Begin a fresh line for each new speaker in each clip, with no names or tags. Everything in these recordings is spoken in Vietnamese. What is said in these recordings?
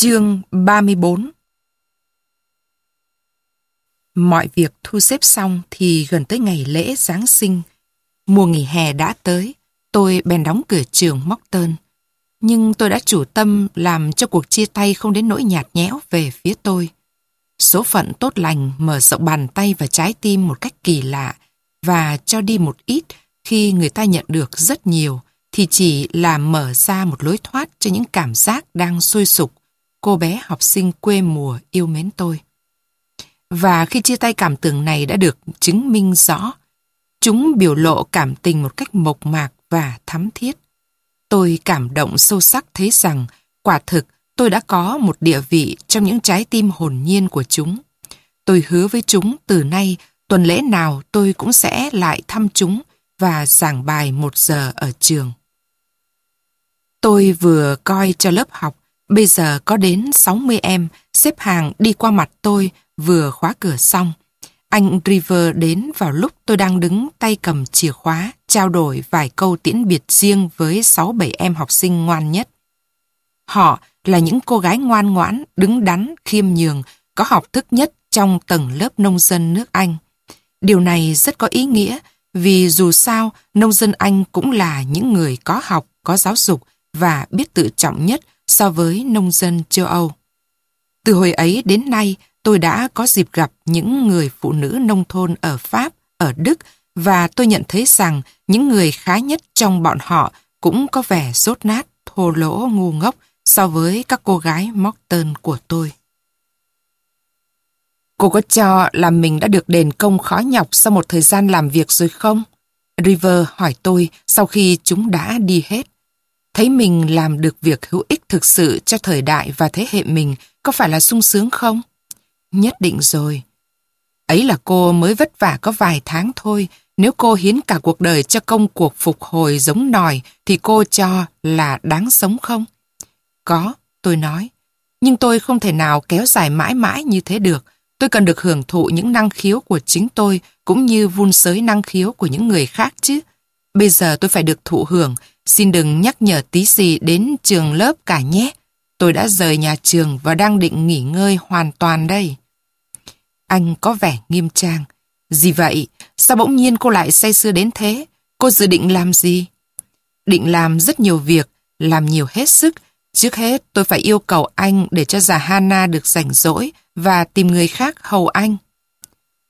Chương 34 Mọi việc thu xếp xong thì gần tới ngày lễ Giáng sinh. Mùa nghỉ hè đã tới, tôi bèn đóng cửa trường Mockton. Nhưng tôi đã chủ tâm làm cho cuộc chia tay không đến nỗi nhạt nhẽo về phía tôi. Số phận tốt lành mở rộng bàn tay và trái tim một cách kỳ lạ và cho đi một ít khi người ta nhận được rất nhiều thì chỉ là mở ra một lối thoát cho những cảm giác đang sôi sục cô bé học sinh quê mùa yêu mến tôi. Và khi chia tay cảm tưởng này đã được chứng minh rõ, chúng biểu lộ cảm tình một cách mộc mạc và thắm thiết. Tôi cảm động sâu sắc thấy rằng quả thực tôi đã có một địa vị trong những trái tim hồn nhiên của chúng. Tôi hứa với chúng từ nay tuần lễ nào tôi cũng sẽ lại thăm chúng và giảng bài một giờ ở trường. Tôi vừa coi cho lớp học Bây giờ có đến 60 em xếp hàng đi qua mặt tôi vừa khóa cửa xong. Anh River đến vào lúc tôi đang đứng tay cầm chìa khóa, trao đổi vài câu tiễn biệt riêng với 6-7 em học sinh ngoan nhất. Họ là những cô gái ngoan ngoãn, đứng đắn, khiêm nhường, có học thức nhất trong tầng lớp nông dân nước Anh. Điều này rất có ý nghĩa vì dù sao nông dân Anh cũng là những người có học, có giáo dục và biết tự trọng nhất so với nông dân châu Âu. Từ hồi ấy đến nay, tôi đã có dịp gặp những người phụ nữ nông thôn ở Pháp, ở Đức và tôi nhận thấy rằng những người khá nhất trong bọn họ cũng có vẻ rốt nát, thô lỗ, ngu ngốc so với các cô gái Morton của tôi. Cô có cho là mình đã được đền công khó nhọc sau một thời gian làm việc rồi không? River hỏi tôi sau khi chúng đã đi hết. Thấy mình làm được việc hữu ích thực sự cho thời đại và thế hệ mình có phải là sung sướng không? Nhất định rồi. Ấy là cô mới vất vả có vài tháng thôi. Nếu cô hiến cả cuộc đời cho công cuộc phục hồi giống nòi thì cô cho là đáng sống không? Có, tôi nói. Nhưng tôi không thể nào kéo dài mãi mãi như thế được. Tôi cần được hưởng thụ những năng khiếu của chính tôi cũng như vun sới năng khiếu của những người khác chứ. Bây giờ tôi phải được thụ hưởng Xin đừng nhắc nhở tí gì đến trường lớp cả nhé. Tôi đã rời nhà trường và đang định nghỉ ngơi hoàn toàn đây. Anh có vẻ nghiêm trang. Gì vậy? Sao bỗng nhiên cô lại say sưa đến thế? Cô dự định làm gì? Định làm rất nhiều việc, làm nhiều hết sức. Trước hết tôi phải yêu cầu anh để cho già Hana được rảnh rỗi và tìm người khác hầu anh.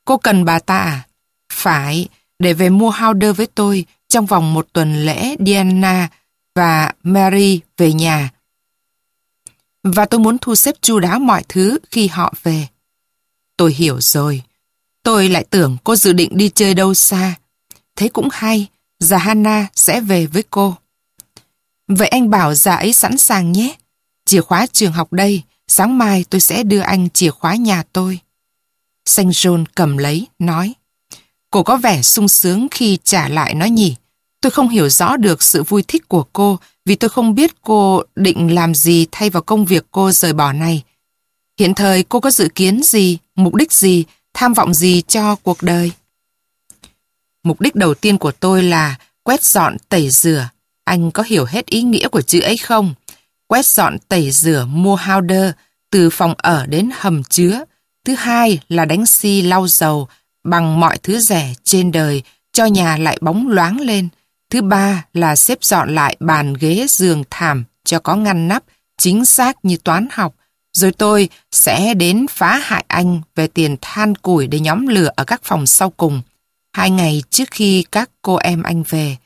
Cô cần bà ta à? Phải, để về mua howder với tôi trong vòng một tuần lễ Diana và Mary về nhà. Và tôi muốn thu xếp chu đáo mọi thứ khi họ về. Tôi hiểu rồi. Tôi lại tưởng cô dự định đi chơi đâu xa. Thế cũng hay, già Hannah sẽ về với cô. Vậy anh bảo già ấy sẵn sàng nhé. Chìa khóa trường học đây, sáng mai tôi sẽ đưa anh chìa khóa nhà tôi. Saint John cầm lấy, nói. Cô có vẻ sung sướng khi trả lại nó nhỉ. Tôi không hiểu rõ được sự vui thích của cô vì tôi không biết cô định làm gì thay vào công việc cô rời bỏ này. Hiện thời cô có dự kiến gì, mục đích gì, tham vọng gì cho cuộc đời? Mục đích đầu tiên của tôi là quét dọn tẩy rửa. Anh có hiểu hết ý nghĩa của chữ ấy không? Quét dọn tẩy rửa mua howder từ phòng ở đến hầm chứa. Thứ hai là đánh xi lau dầu bằng mọi thứ rẻ trên đời cho nhà lại bóng loáng lên. Thứ ba là xếp dọn lại bàn ghế giường thảm cho có ngăn nắp chính xác như toán học. Rồi tôi sẽ đến phá hại anh về tiền than củi để nhóm lửa ở các phòng sau cùng. Hai ngày trước khi các cô em anh về,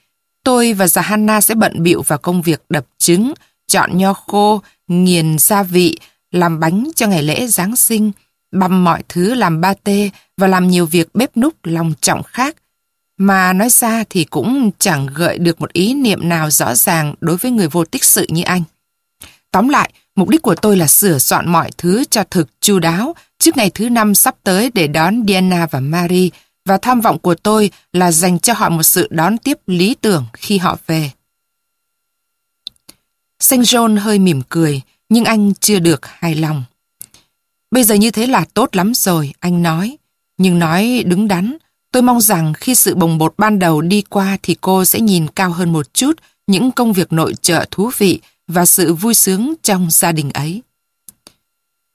tôi và Zahanna sẽ bận bịu vào công việc đập trứng, chọn nho khô, nghiền gia vị, làm bánh cho ngày lễ Giáng sinh, băm mọi thứ làm ba tê và làm nhiều việc bếp núc lòng trọng khác mà nói ra thì cũng chẳng gợi được một ý niệm nào rõ ràng đối với người vô tích sự như anh. Tóm lại, mục đích của tôi là sửa soạn mọi thứ cho thực chu đáo trước ngày thứ năm sắp tới để đón Diana và Marie và tham vọng của tôi là dành cho họ một sự đón tiếp lý tưởng khi họ về. Saint John hơi mỉm cười, nhưng anh chưa được hài lòng. Bây giờ như thế là tốt lắm rồi, anh nói. Nhưng nói đứng đắn, Tôi mong rằng khi sự bồng bột ban đầu đi qua thì cô sẽ nhìn cao hơn một chút những công việc nội trợ thú vị và sự vui sướng trong gia đình ấy.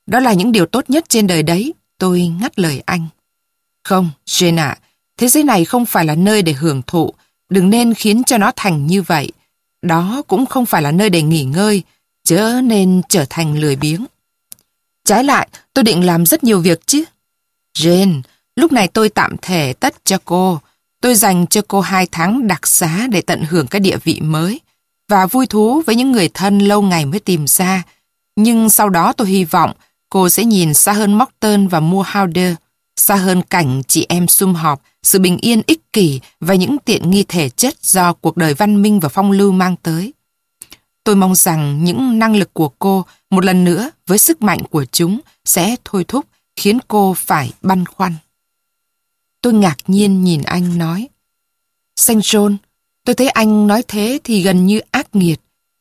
đó là những điều tốt nhất trên đời đấy. Tôi ngắt lời anh. Không, Jane ạ, thế giới này không phải là nơi để hưởng thụ. Đừng nên khiến cho nó thành như vậy. Đó cũng không phải là nơi để nghỉ ngơi, chớ nên trở thành lười biếng. Trái lại, tôi định làm rất nhiều việc chứ. Jane, lúc này tôi tạm thể tất cho cô. Tôi dành cho cô hai tháng đặc xá để tận hưởng cái địa vị mới và vui thú với những người thân lâu ngày mới tìm ra. Nhưng sau đó tôi hy vọng cô sẽ nhìn xa hơn Morton và Moorhouder, xa hơn cảnh chị em sum họp, sự bình yên ích kỷ và những tiện nghi thể chất do cuộc đời văn minh và phong lưu mang tới. Tôi mong rằng những năng lực của cô một lần nữa với sức mạnh của chúng sẽ thôi thúc khiến cô phải băn khoăn. Tôi ngạc nhiên nhìn anh nói Saint John, tôi thấy anh nói thế thì gần như ác nghiệt.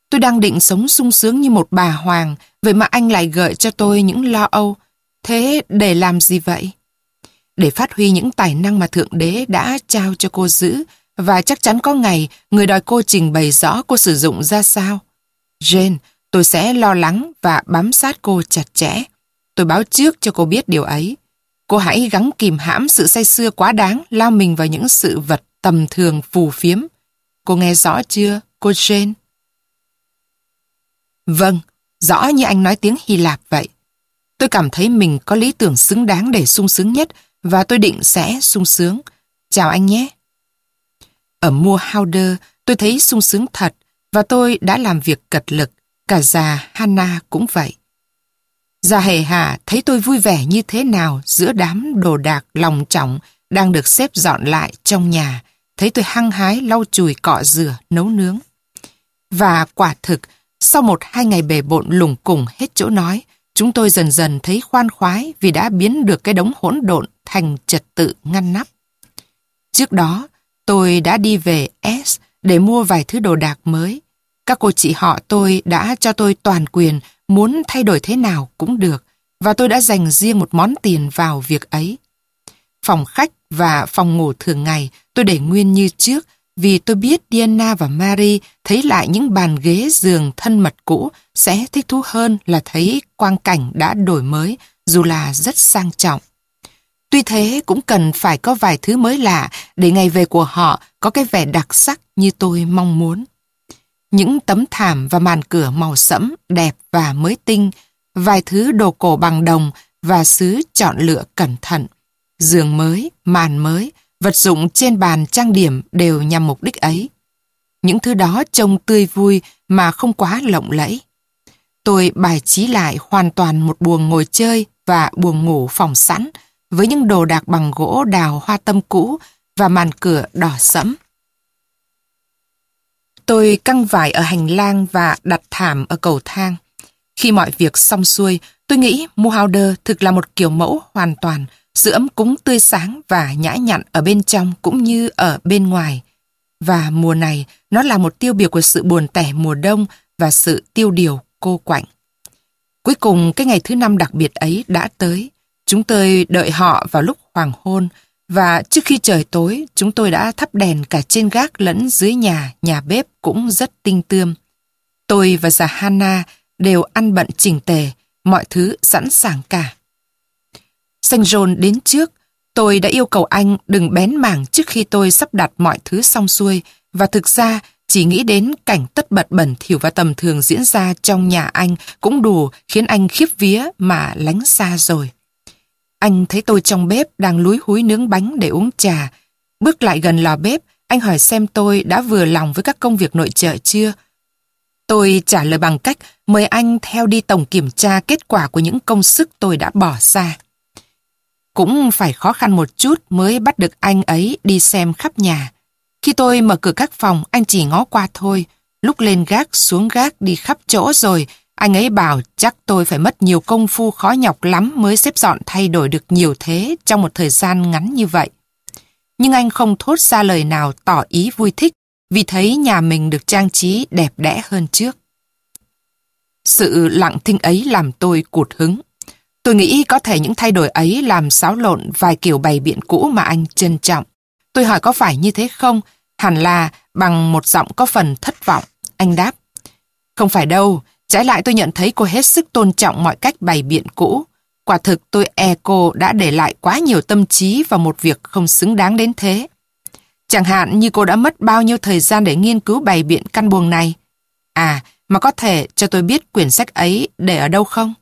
Tôi đang định sống sung sướng như một bà hoàng, vậy mà anh lại gợi cho tôi những lo âu. Thế để làm gì vậy? Để phát huy những tài năng mà Thượng Đế đã trao cho cô giữ, và chắc chắn có ngày người đòi cô trình bày rõ cô sử dụng ra sao. Jane, tôi sẽ lo lắng và bám sát cô chặt chẽ. Tôi báo trước cho cô biết điều ấy. Cô hãy gắng kìm hãm sự say xưa quá đáng lao mình vào những sự vật tầm thường phù phiếm. Cô nghe rõ chưa, cô Jane? Vâng, rõ như anh nói tiếng Hy Lạp vậy. Tôi cảm thấy mình có lý tưởng xứng đáng để sung sướng nhất và tôi định sẽ sung sướng. Chào anh nhé. Ở mua Howder, tôi thấy sung sướng thật và tôi đã làm việc cật lực. Cả già Hannah cũng vậy. Già hề hà thấy tôi vui vẻ như thế nào giữa đám đồ đạc lòng trọng đang được xếp dọn lại trong nhà. Thấy tôi hăng hái lau chùi cọ rửa, nấu nướng. Và quả thực, sau một hai ngày bề bộn lùng cùng hết chỗ nói, chúng tôi dần dần thấy khoan khoái vì đã biến được cái đống hỗn độn thành trật tự ngăn nắp. Trước đó, tôi đã đi về S để mua vài thứ đồ đạc mới. Các cô chị họ tôi đã cho tôi toàn quyền muốn thay đổi thế nào cũng được, và tôi đã dành riêng một món tiền vào việc ấy. Phòng khách và phòng ngủ thường ngày tôi để nguyên như trước, vì tôi biết Diana và Mary thấy lại những bàn ghế giường thân mật cũ sẽ thích thú hơn là thấy quang cảnh đã đổi mới, dù là rất sang trọng. Tuy thế cũng cần phải có vài thứ mới lạ để ngày về của họ có cái vẻ đặc sắc như tôi mong muốn. Những tấm thảm và màn cửa màu sẫm, đẹp và mới tinh, vài thứ đồ cổ bằng đồng và sứ chọn lựa cẩn thận. Giường mới, màn mới, vật dụng trên bàn trang điểm đều nhằm mục đích ấy. Những thứ đó trông tươi vui mà không quá lộng lẫy. Tôi bài trí lại hoàn toàn một buồng ngồi chơi và buồng ngủ phòng sẵn với những đồ đạc bằng gỗ đào hoa tâm cũ và màn cửa đỏ sẫm. Tôi căng vải ở hành lang và đặt thảm ở cầu thang. Khi mọi việc xong xuôi, tôi nghĩ Muhauder thực là một kiểu mẫu hoàn toàn, sự ấm cúng tươi sáng và nhã nhặn ở bên trong cũng như ở bên ngoài. Và mùa này, nó là một tiêu biểu của sự buồn tẻ mùa đông và sự tiêu điều cô quạnh. Cuối cùng, cái ngày thứ năm đặc biệt ấy đã tới. Chúng tôi đợi họ vào lúc hoàng hôn, và trước khi trời tối, chúng tôi đã thắp đèn cả trên gác lẫn dưới nhà, nhà bếp cũng rất tinh tươm. Tôi và già Hana đều ăn bận chỉnh tề, mọi thứ sẵn sàng cả. Saint John đến trước, tôi đã yêu cầu anh đừng bén mảng trước khi tôi sắp đặt mọi thứ xong xuôi và thực ra chỉ nghĩ đến cảnh tất bật bẩn thỉu và tầm thường diễn ra trong nhà anh cũng đủ khiến anh khiếp vía mà lánh xa rồi. Anh thấy tôi trong bếp đang lúi húi nướng bánh để uống trà. Bước lại gần lò bếp, anh hỏi xem tôi đã vừa lòng với các công việc nội trợ chưa. Tôi trả lời bằng cách mời anh theo đi tổng kiểm tra kết quả của những công sức tôi đã bỏ ra. Cũng phải khó khăn một chút mới bắt được anh ấy đi xem khắp nhà. Khi tôi mở cửa các phòng, anh chỉ ngó qua thôi. Lúc lên gác, xuống gác, đi khắp chỗ rồi, anh ấy bảo chắc tôi phải mất nhiều công phu khó nhọc lắm mới xếp dọn thay đổi được nhiều thế trong một thời gian ngắn như vậy. Nhưng anh không thốt ra lời nào tỏ ý vui thích vì thấy nhà mình được trang trí đẹp đẽ hơn trước. Sự lặng thinh ấy làm tôi cụt hứng. Tôi nghĩ có thể những thay đổi ấy làm xáo lộn vài kiểu bày biện cũ mà anh trân trọng. Tôi hỏi có phải như thế không? Hẳn là bằng một giọng có phần thất vọng. Anh đáp. Không phải đâu, Trái lại tôi nhận thấy cô hết sức tôn trọng mọi cách bày biện cũ. Quả thực tôi e cô đã để lại quá nhiều tâm trí vào một việc không xứng đáng đến thế. Chẳng hạn như cô đã mất bao nhiêu thời gian để nghiên cứu bày biện căn buồng này. À, mà có thể cho tôi biết quyển sách ấy để ở đâu không?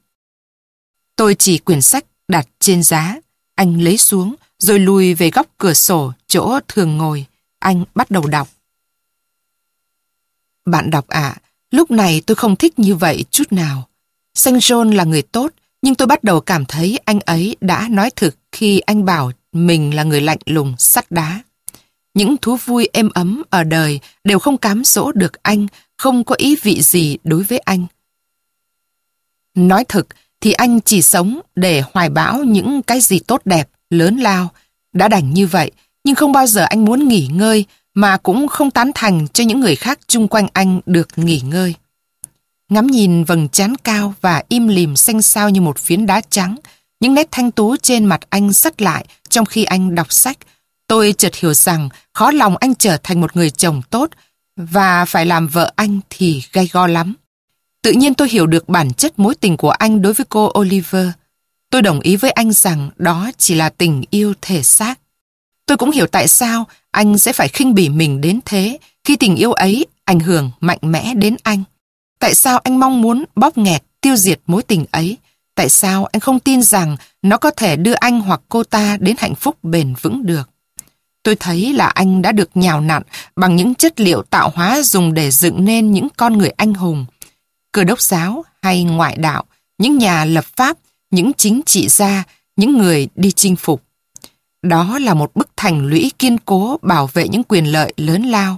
Tôi chỉ quyển sách đặt trên giá. Anh lấy xuống, rồi lùi về góc cửa sổ, chỗ thường ngồi. Anh bắt đầu đọc. Bạn đọc ạ, lúc này tôi không thích như vậy chút nào. Saint John là người tốt, nhưng tôi bắt đầu cảm thấy anh ấy đã nói thực khi anh bảo mình là người lạnh lùng, sắt đá. Những thú vui êm ấm ở đời đều không cám dỗ được anh, không có ý vị gì đối với anh. Nói thực thì anh chỉ sống để hoài bão những cái gì tốt đẹp, lớn lao. Đã đành như vậy, nhưng không bao giờ anh muốn nghỉ ngơi mà cũng không tán thành cho những người khác chung quanh anh được nghỉ ngơi. Ngắm nhìn vầng trán cao và im lìm xanh xao như một phiến đá trắng, những nét thanh tú trên mặt anh sắt lại trong khi anh đọc sách. Tôi chợt hiểu rằng khó lòng anh trở thành một người chồng tốt và phải làm vợ anh thì gay go lắm. Tự nhiên tôi hiểu được bản chất mối tình của anh đối với cô Oliver. Tôi đồng ý với anh rằng đó chỉ là tình yêu thể xác. Tôi cũng hiểu tại sao anh sẽ phải khinh bỉ mình đến thế khi tình yêu ấy ảnh hưởng mạnh mẽ đến anh. Tại sao anh mong muốn bóp nghẹt, tiêu diệt mối tình ấy? Tại sao anh không tin rằng nó có thể đưa anh hoặc cô ta đến hạnh phúc bền vững được? Tôi thấy là anh đã được nhào nặn bằng những chất liệu tạo hóa dùng để dựng nên những con người anh hùng. Cơ đốc giáo hay ngoại đạo, những nhà lập pháp, những chính trị gia, những người đi chinh phục. Đó là một bức thành lũy kiên cố bảo vệ những quyền lợi lớn lao.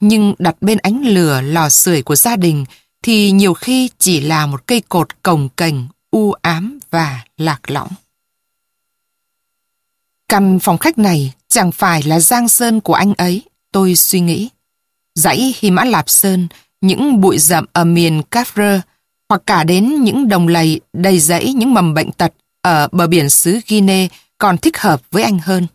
Nhưng đặt bên ánh lửa lò sưởi của gia đình thì nhiều khi chỉ là một cây cột cồng cành, u ám và lạc lõng. Căn phòng khách này chẳng phải là giang sơn của anh ấy, tôi suy nghĩ. Dãy Hy Mã Lạp Sơn, những bụi rậm ở miền Cafre, hoặc cả đến những đồng lầy đầy rẫy những mầm bệnh tật ở bờ biển xứ Guinea còn thích hợp với anh hơn.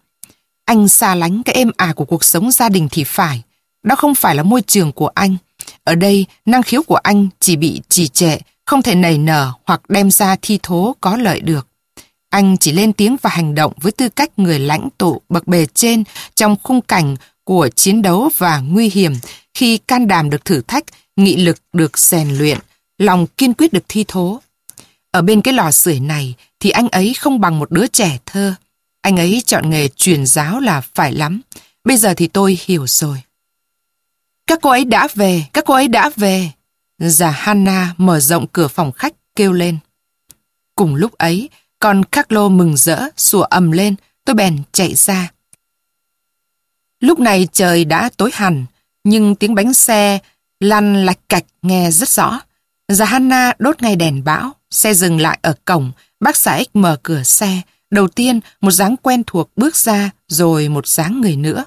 Anh xa lánh cái êm ả của cuộc sống gia đình thì phải. Đó không phải là môi trường của anh. Ở đây, năng khiếu của anh chỉ bị trì trệ, không thể nảy nở hoặc đem ra thi thố có lợi được. Anh chỉ lên tiếng và hành động với tư cách người lãnh tụ bậc bề trên trong khung cảnh của chiến đấu và nguy hiểm khi can đảm được thử thách, nghị lực được rèn luyện, lòng kiên quyết được thi thố. Ở bên cái lò sưởi này thì anh ấy không bằng một đứa trẻ thơ. Anh ấy chọn nghề truyền giáo là phải lắm. Bây giờ thì tôi hiểu rồi. Các cô ấy đã về, các cô ấy đã về. Già Hanna mở rộng cửa phòng khách kêu lên. Cùng lúc ấy, con Carlo mừng rỡ, sủa ầm lên, tôi bèn chạy ra. Lúc này trời đã tối hẳn, nhưng tiếng bánh xe lăn lạch cạch nghe rất rõ. Già Hanna đốt ngay đèn bão, xe dừng lại ở cổng, bác xã X mở cửa xe. Đầu tiên, một dáng quen thuộc bước ra, rồi một dáng người nữa.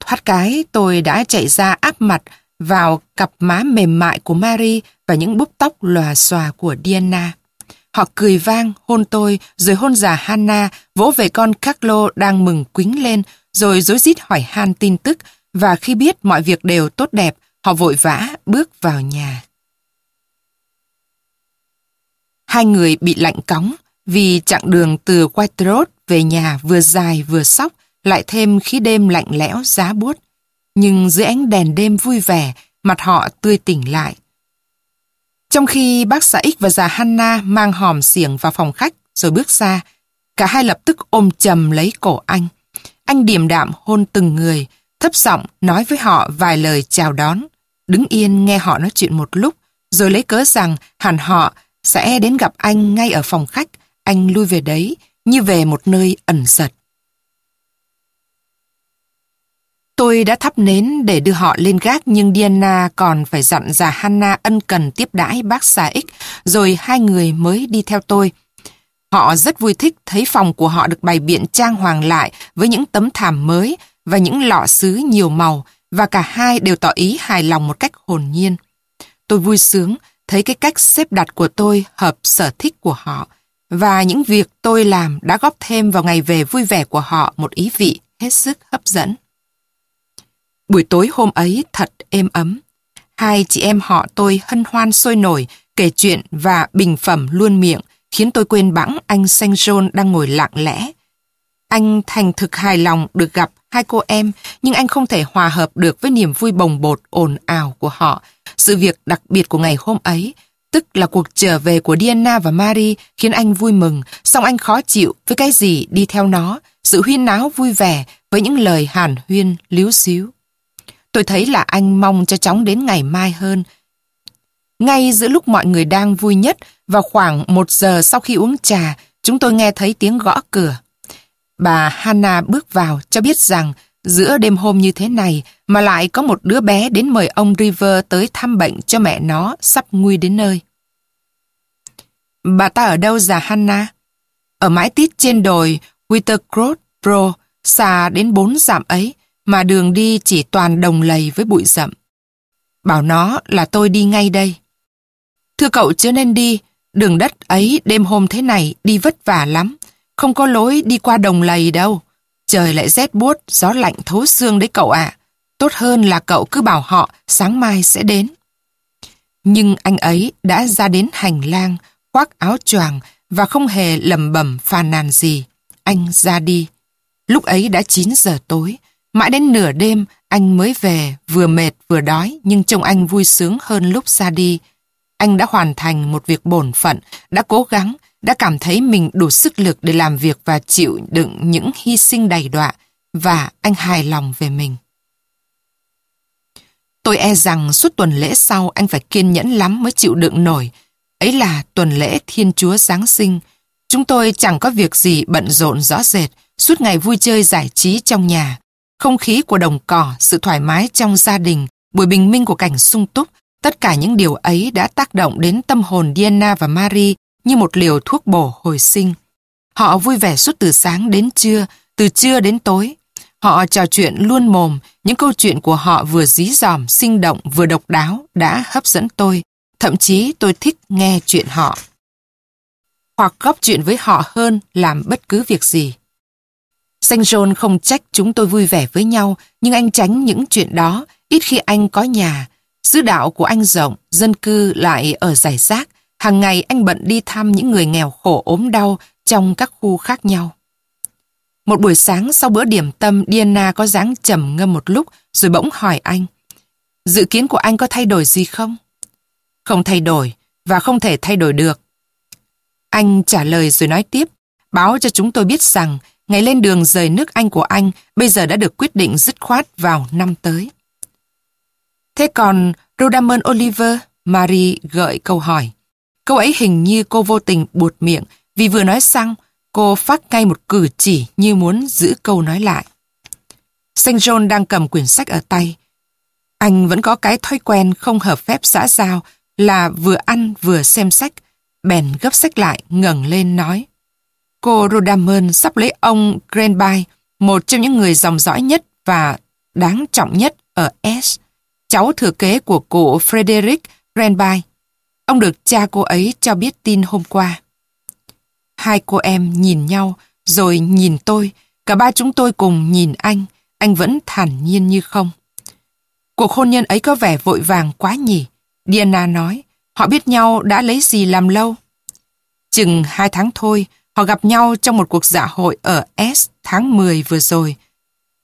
Thoát cái, tôi đã chạy ra áp mặt vào cặp má mềm mại của Mary và những búp tóc lòa xòa của Diana. Họ cười vang, hôn tôi, rồi hôn già Hannah, vỗ về con Carlo đang mừng quính lên, rồi dối rít hỏi han tin tức, và khi biết mọi việc đều tốt đẹp, họ vội vã bước vào nhà. Hai người bị lạnh cóng vì chặng đường từ White Road về nhà vừa dài vừa sóc, lại thêm khí đêm lạnh lẽo giá buốt. Nhưng dưới ánh đèn đêm vui vẻ, mặt họ tươi tỉnh lại. Trong khi bác xã X và già Hanna mang hòm xiềng vào phòng khách rồi bước ra, cả hai lập tức ôm chầm lấy cổ anh. Anh điềm đạm hôn từng người, thấp giọng nói với họ vài lời chào đón. Đứng yên nghe họ nói chuyện một lúc, rồi lấy cớ rằng hẳn họ sẽ đến gặp anh ngay ở phòng khách. Anh lui về đấy, như về một nơi ẩn giật. Tôi đã thắp nến để đưa họ lên gác nhưng Diana còn phải dặn già Hanna ân cần tiếp đãi bác xà ích rồi hai người mới đi theo tôi. Họ rất vui thích thấy phòng của họ được bày biện trang hoàng lại với những tấm thảm mới và những lọ sứ nhiều màu và cả hai đều tỏ ý hài lòng một cách hồn nhiên. Tôi vui sướng thấy cái cách xếp đặt của tôi hợp sở thích của họ và những việc tôi làm đã góp thêm vào ngày về vui vẻ của họ một ý vị hết sức hấp dẫn. Buổi tối hôm ấy thật êm ấm. Hai chị em họ tôi hân hoan sôi nổi, kể chuyện và bình phẩm luôn miệng, khiến tôi quên bẵng anh Saint John đang ngồi lặng lẽ. Anh thành thực hài lòng được gặp hai cô em, nhưng anh không thể hòa hợp được với niềm vui bồng bột ồn ào của họ. Sự việc đặc biệt của ngày hôm ấy, tức là cuộc trở về của Diana và Marie khiến anh vui mừng, song anh khó chịu với cái gì đi theo nó, sự huyên náo vui vẻ với những lời hàn huyên líu xíu. Tôi thấy là anh mong cho chóng đến ngày mai hơn. Ngay giữa lúc mọi người đang vui nhất, vào khoảng một giờ sau khi uống trà, chúng tôi nghe thấy tiếng gõ cửa. Bà Hannah bước vào cho biết rằng giữa đêm hôm như thế này mà lại có một đứa bé đến mời ông River tới thăm bệnh cho mẹ nó sắp nguy đến nơi. Bà ta ở đâu già Hannah? Ở mái tít trên đồi Wintercroft Pro, xa đến bốn dặm ấy, mà đường đi chỉ toàn đồng lầy với bụi rậm. Bảo nó là tôi đi ngay đây. Thưa cậu chưa nên đi, đường đất ấy đêm hôm thế này đi vất vả lắm, không có lối đi qua đồng lầy đâu. Trời lại rét buốt, gió lạnh thấu xương đấy cậu ạ. Tốt hơn là cậu cứ bảo họ sáng mai sẽ đến. Nhưng anh ấy đã ra đến hành lang, khoác áo choàng và không hề lầm bẩm phàn nàn gì. Anh ra đi. Lúc ấy đã 9 giờ tối, Mãi đến nửa đêm, anh mới về, vừa mệt vừa đói, nhưng trông anh vui sướng hơn lúc ra đi. Anh đã hoàn thành một việc bổn phận, đã cố gắng, đã cảm thấy mình đủ sức lực để làm việc và chịu đựng những hy sinh đầy đọa, và anh hài lòng về mình. Tôi e rằng suốt tuần lễ sau anh phải kiên nhẫn lắm mới chịu đựng nổi. Ấy là tuần lễ Thiên Chúa Giáng sinh. Chúng tôi chẳng có việc gì bận rộn rõ rệt, suốt ngày vui chơi giải trí trong nhà. Không khí của đồng cỏ, sự thoải mái trong gia đình, buổi bình minh của cảnh sung túc, tất cả những điều ấy đã tác động đến tâm hồn Diana và Marie như một liều thuốc bổ hồi sinh. Họ vui vẻ suốt từ sáng đến trưa, từ trưa đến tối. Họ trò chuyện luôn mồm, những câu chuyện của họ vừa dí dỏm, sinh động, vừa độc đáo đã hấp dẫn tôi. Thậm chí tôi thích nghe chuyện họ. Hoặc góp chuyện với họ hơn làm bất cứ việc gì. Saint John không trách chúng tôi vui vẻ với nhau, nhưng anh tránh những chuyện đó, ít khi anh có nhà. Sứ đạo của anh rộng, dân cư lại ở giải rác. Hàng ngày anh bận đi thăm những người nghèo khổ ốm đau trong các khu khác nhau. Một buổi sáng sau bữa điểm tâm, Diana có dáng trầm ngâm một lúc rồi bỗng hỏi anh. Dự kiến của anh có thay đổi gì không? Không thay đổi và không thể thay đổi được. Anh trả lời rồi nói tiếp, báo cho chúng tôi biết rằng ngày lên đường rời nước Anh của anh bây giờ đã được quyết định dứt khoát vào năm tới. Thế còn Rodamon Oliver, Marie gợi câu hỏi. Câu ấy hình như cô vô tình buột miệng vì vừa nói xong, cô phát ngay một cử chỉ như muốn giữ câu nói lại. Saint John đang cầm quyển sách ở tay. Anh vẫn có cái thói quen không hợp phép xã giao là vừa ăn vừa xem sách, bèn gấp sách lại ngẩng lên nói. Cô Rodamon sắp lấy ông Granby, một trong những người dòng dõi nhất và đáng trọng nhất ở S, cháu thừa kế của cụ Frederick Granby. Ông được cha cô ấy cho biết tin hôm qua. Hai cô em nhìn nhau, rồi nhìn tôi, cả ba chúng tôi cùng nhìn anh, anh vẫn thản nhiên như không. Cuộc hôn nhân ấy có vẻ vội vàng quá nhỉ, Diana nói, họ biết nhau đã lấy gì làm lâu. Chừng hai tháng thôi, Họ gặp nhau trong một cuộc dạ hội ở S tháng 10 vừa rồi.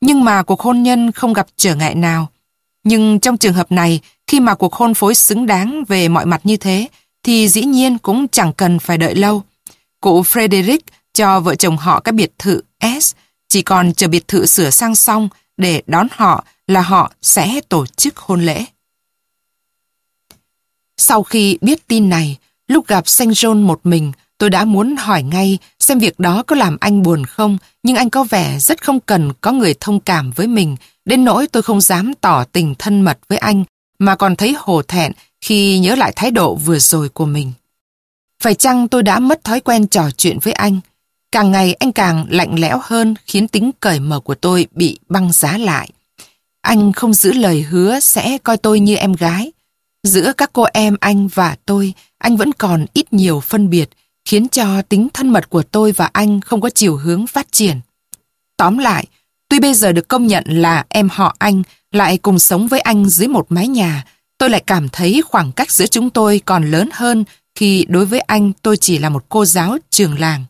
Nhưng mà cuộc hôn nhân không gặp trở ngại nào. Nhưng trong trường hợp này, khi mà cuộc hôn phối xứng đáng về mọi mặt như thế, thì dĩ nhiên cũng chẳng cần phải đợi lâu. Cụ Frederick cho vợ chồng họ cái biệt thự S, chỉ còn chờ biệt thự sửa sang xong để đón họ là họ sẽ tổ chức hôn lễ. Sau khi biết tin này, lúc gặp Saint John một mình, Tôi đã muốn hỏi ngay xem việc đó có làm anh buồn không, nhưng anh có vẻ rất không cần có người thông cảm với mình, đến nỗi tôi không dám tỏ tình thân mật với anh, mà còn thấy hổ thẹn khi nhớ lại thái độ vừa rồi của mình. Phải chăng tôi đã mất thói quen trò chuyện với anh? Càng ngày anh càng lạnh lẽo hơn khiến tính cởi mở của tôi bị băng giá lại. Anh không giữ lời hứa sẽ coi tôi như em gái. Giữa các cô em anh và tôi, anh vẫn còn ít nhiều phân biệt, khiến cho tính thân mật của tôi và anh không có chiều hướng phát triển. Tóm lại, tuy bây giờ được công nhận là em họ anh lại cùng sống với anh dưới một mái nhà, tôi lại cảm thấy khoảng cách giữa chúng tôi còn lớn hơn khi đối với anh tôi chỉ là một cô giáo trường làng.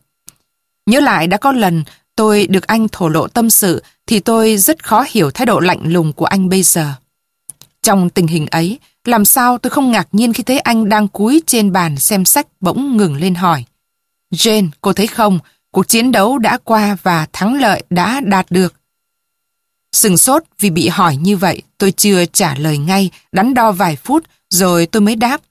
Nhớ lại đã có lần tôi được anh thổ lộ tâm sự thì tôi rất khó hiểu thái độ lạnh lùng của anh bây giờ. Trong tình hình ấy, làm sao tôi không ngạc nhiên khi thấy anh đang cúi trên bàn xem sách bỗng ngừng lên hỏi. Jane, cô thấy không, cuộc chiến đấu đã qua và thắng lợi đã đạt được. Sừng sốt vì bị hỏi như vậy, tôi chưa trả lời ngay, đắn đo vài phút, rồi tôi mới đáp.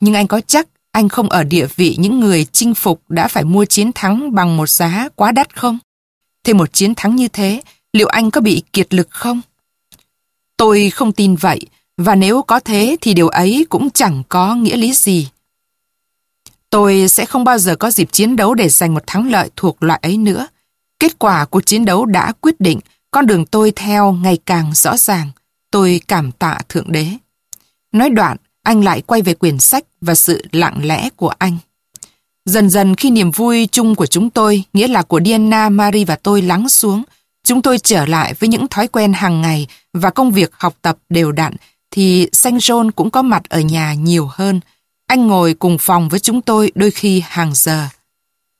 Nhưng anh có chắc anh không ở địa vị những người chinh phục đã phải mua chiến thắng bằng một giá quá đắt không? thêm một chiến thắng như thế, liệu anh có bị kiệt lực không? Tôi không tin vậy, và nếu có thế thì điều ấy cũng chẳng có nghĩa lý gì. Tôi sẽ không bao giờ có dịp chiến đấu để giành một thắng lợi thuộc loại ấy nữa. Kết quả của chiến đấu đã quyết định, con đường tôi theo ngày càng rõ ràng. Tôi cảm tạ Thượng Đế. Nói đoạn, anh lại quay về quyển sách và sự lặng lẽ của anh. Dần dần khi niềm vui chung của chúng tôi, nghĩa là của Diana, Marie và tôi lắng xuống, chúng tôi trở lại với những thói quen hàng ngày và công việc học tập đều đặn, thì Saint John cũng có mặt ở nhà nhiều hơn. Anh ngồi cùng phòng với chúng tôi đôi khi hàng giờ.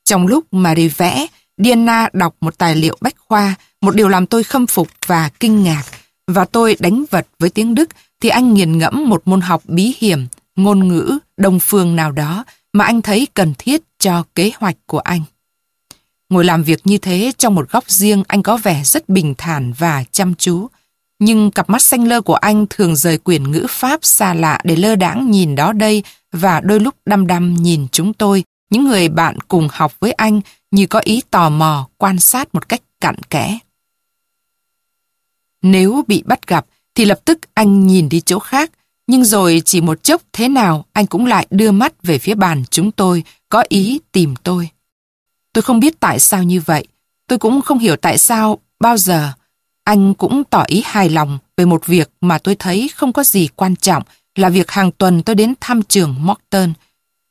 Trong lúc Marie vẽ, Diana đọc một tài liệu bách khoa, một điều làm tôi khâm phục và kinh ngạc. Và tôi đánh vật với tiếng Đức thì anh nghiền ngẫm một môn học bí hiểm, ngôn ngữ, đông phương nào đó mà anh thấy cần thiết cho kế hoạch của anh. Ngồi làm việc như thế trong một góc riêng anh có vẻ rất bình thản và chăm chú. Nhưng cặp mắt xanh lơ của anh thường rời quyển ngữ Pháp xa lạ để lơ đãng nhìn đó đây và đôi lúc đăm đăm nhìn chúng tôi, những người bạn cùng học với anh như có ý tò mò quan sát một cách cặn kẽ. Nếu bị bắt gặp thì lập tức anh nhìn đi chỗ khác, nhưng rồi chỉ một chốc thế nào anh cũng lại đưa mắt về phía bàn chúng tôi, có ý tìm tôi. Tôi không biết tại sao như vậy, tôi cũng không hiểu tại sao bao giờ anh cũng tỏ ý hài lòng về một việc mà tôi thấy không có gì quan trọng là việc hàng tuần tôi đến thăm trường Morton.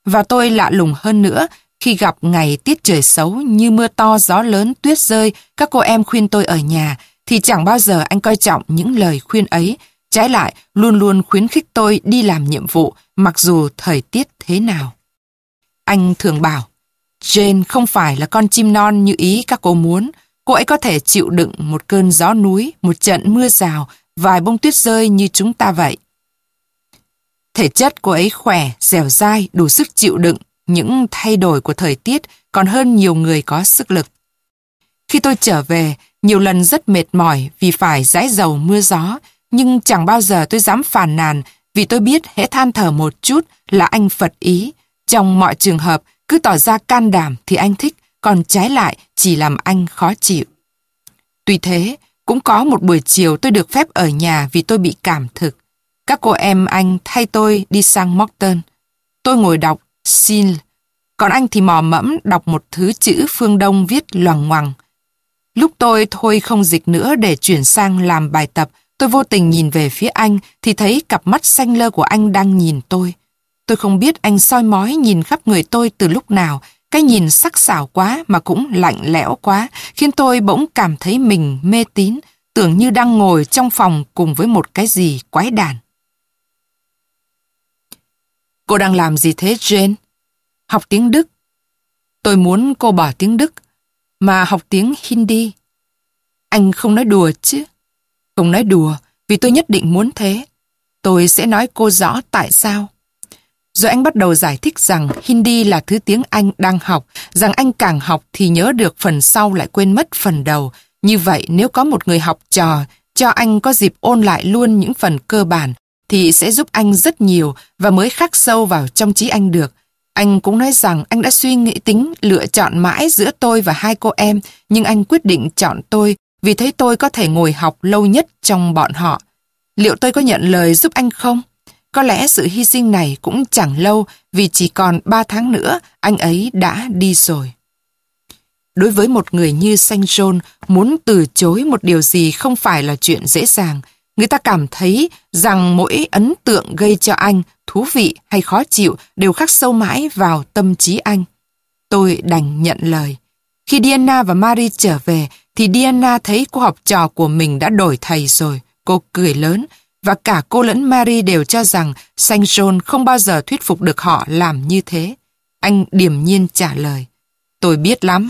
Và tôi lạ lùng hơn nữa khi gặp ngày tiết trời xấu như mưa to gió lớn tuyết rơi các cô em khuyên tôi ở nhà thì chẳng bao giờ anh coi trọng những lời khuyên ấy trái lại luôn luôn khuyến khích tôi đi làm nhiệm vụ mặc dù thời tiết thế nào. Anh thường bảo Jane không phải là con chim non như ý các cô muốn Cô ấy có thể chịu đựng một cơn gió núi, một trận mưa rào, vài bông tuyết rơi như chúng ta vậy. Thể chất cô ấy khỏe, dẻo dai, đủ sức chịu đựng những thay đổi của thời tiết còn hơn nhiều người có sức lực. Khi tôi trở về, nhiều lần rất mệt mỏi vì phải dãi dầu mưa gió, nhưng chẳng bao giờ tôi dám phàn nàn vì tôi biết hễ than thở một chút là anh Phật ý. Trong mọi trường hợp, cứ tỏ ra can đảm thì anh thích, còn trái lại chỉ làm anh khó chịu. Tuy thế, cũng có một buổi chiều tôi được phép ở nhà vì tôi bị cảm thực. Các cô em anh thay tôi đi sang Morton. Tôi ngồi đọc xin. còn anh thì mò mẫm đọc một thứ chữ phương Đông viết loằng ngoằng. Lúc tôi thôi không dịch nữa để chuyển sang làm bài tập, tôi vô tình nhìn về phía anh thì thấy cặp mắt xanh lơ của anh đang nhìn tôi. Tôi không biết anh soi mói nhìn khắp người tôi từ lúc nào cái nhìn sắc sảo quá mà cũng lạnh lẽo quá, khiến tôi bỗng cảm thấy mình mê tín, tưởng như đang ngồi trong phòng cùng với một cái gì quái đản. Cô đang làm gì thế Jane? Học tiếng Đức. Tôi muốn cô bỏ tiếng Đức, mà học tiếng Hindi. Anh không nói đùa chứ? Không nói đùa, vì tôi nhất định muốn thế. Tôi sẽ nói cô rõ tại sao. Rồi anh bắt đầu giải thích rằng Hindi là thứ tiếng Anh đang học, rằng anh càng học thì nhớ được phần sau lại quên mất phần đầu. Như vậy nếu có một người học trò cho anh có dịp ôn lại luôn những phần cơ bản thì sẽ giúp anh rất nhiều và mới khắc sâu vào trong trí anh được. Anh cũng nói rằng anh đã suy nghĩ tính lựa chọn mãi giữa tôi và hai cô em nhưng anh quyết định chọn tôi vì thấy tôi có thể ngồi học lâu nhất trong bọn họ. Liệu tôi có nhận lời giúp anh không? Có lẽ sự hy sinh này cũng chẳng lâu vì chỉ còn 3 tháng nữa anh ấy đã đi rồi. Đối với một người như Saint John, muốn từ chối một điều gì không phải là chuyện dễ dàng. Người ta cảm thấy rằng mỗi ấn tượng gây cho anh, thú vị hay khó chịu đều khắc sâu mãi vào tâm trí anh. Tôi đành nhận lời. Khi Diana và Marie trở về, thì Diana thấy cô học trò của mình đã đổi thầy rồi. Cô cười lớn, và cả cô lẫn Mary đều cho rằng Saint John không bao giờ thuyết phục được họ làm như thế. Anh điềm nhiên trả lời. Tôi biết lắm.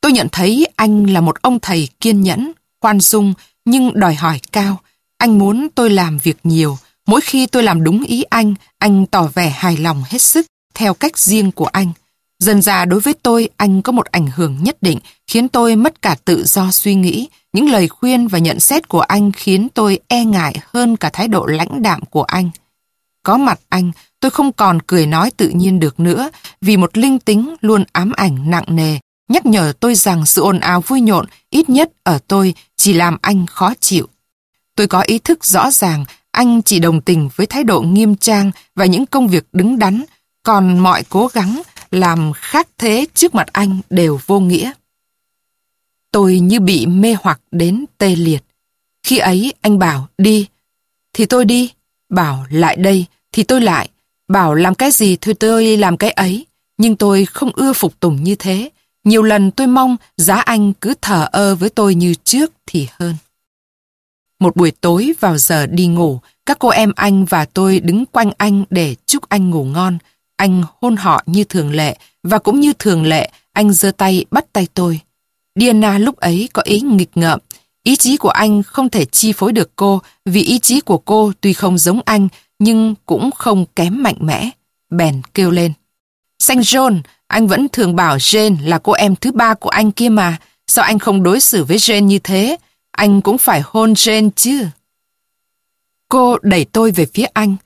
Tôi nhận thấy anh là một ông thầy kiên nhẫn, khoan dung nhưng đòi hỏi cao. Anh muốn tôi làm việc nhiều. Mỗi khi tôi làm đúng ý anh, anh tỏ vẻ hài lòng hết sức theo cách riêng của anh. Dần ra đối với tôi, anh có một ảnh hưởng nhất định khiến tôi mất cả tự do suy nghĩ. Những lời khuyên và nhận xét của anh khiến tôi e ngại hơn cả thái độ lãnh đạm của anh. Có mặt anh, tôi không còn cười nói tự nhiên được nữa vì một linh tính luôn ám ảnh nặng nề nhắc nhở tôi rằng sự ồn ào vui nhộn ít nhất ở tôi chỉ làm anh khó chịu. Tôi có ý thức rõ ràng anh chỉ đồng tình với thái độ nghiêm trang và những công việc đứng đắn, còn mọi cố gắng làm khác thế trước mặt anh đều vô nghĩa. Tôi như bị mê hoặc đến tê liệt. Khi ấy anh bảo đi, thì tôi đi, bảo lại đây, thì tôi lại, bảo làm cái gì thì tôi làm cái ấy, nhưng tôi không ưa phục tùng như thế. Nhiều lần tôi mong giá anh cứ thở ơ với tôi như trước thì hơn. Một buổi tối vào giờ đi ngủ, các cô em anh và tôi đứng quanh anh để chúc anh ngủ ngon. Anh hôn họ như thường lệ và cũng như thường lệ anh giơ tay bắt tay tôi. Diana lúc ấy có ý nghịch ngợm. Ý chí của anh không thể chi phối được cô vì ý chí của cô tuy không giống anh nhưng cũng không kém mạnh mẽ. Bèn kêu lên. Saint John, anh vẫn thường bảo Jane là cô em thứ ba của anh kia mà. Sao anh không đối xử với Jane như thế? Anh cũng phải hôn Jane chứ. Cô đẩy tôi về phía anh.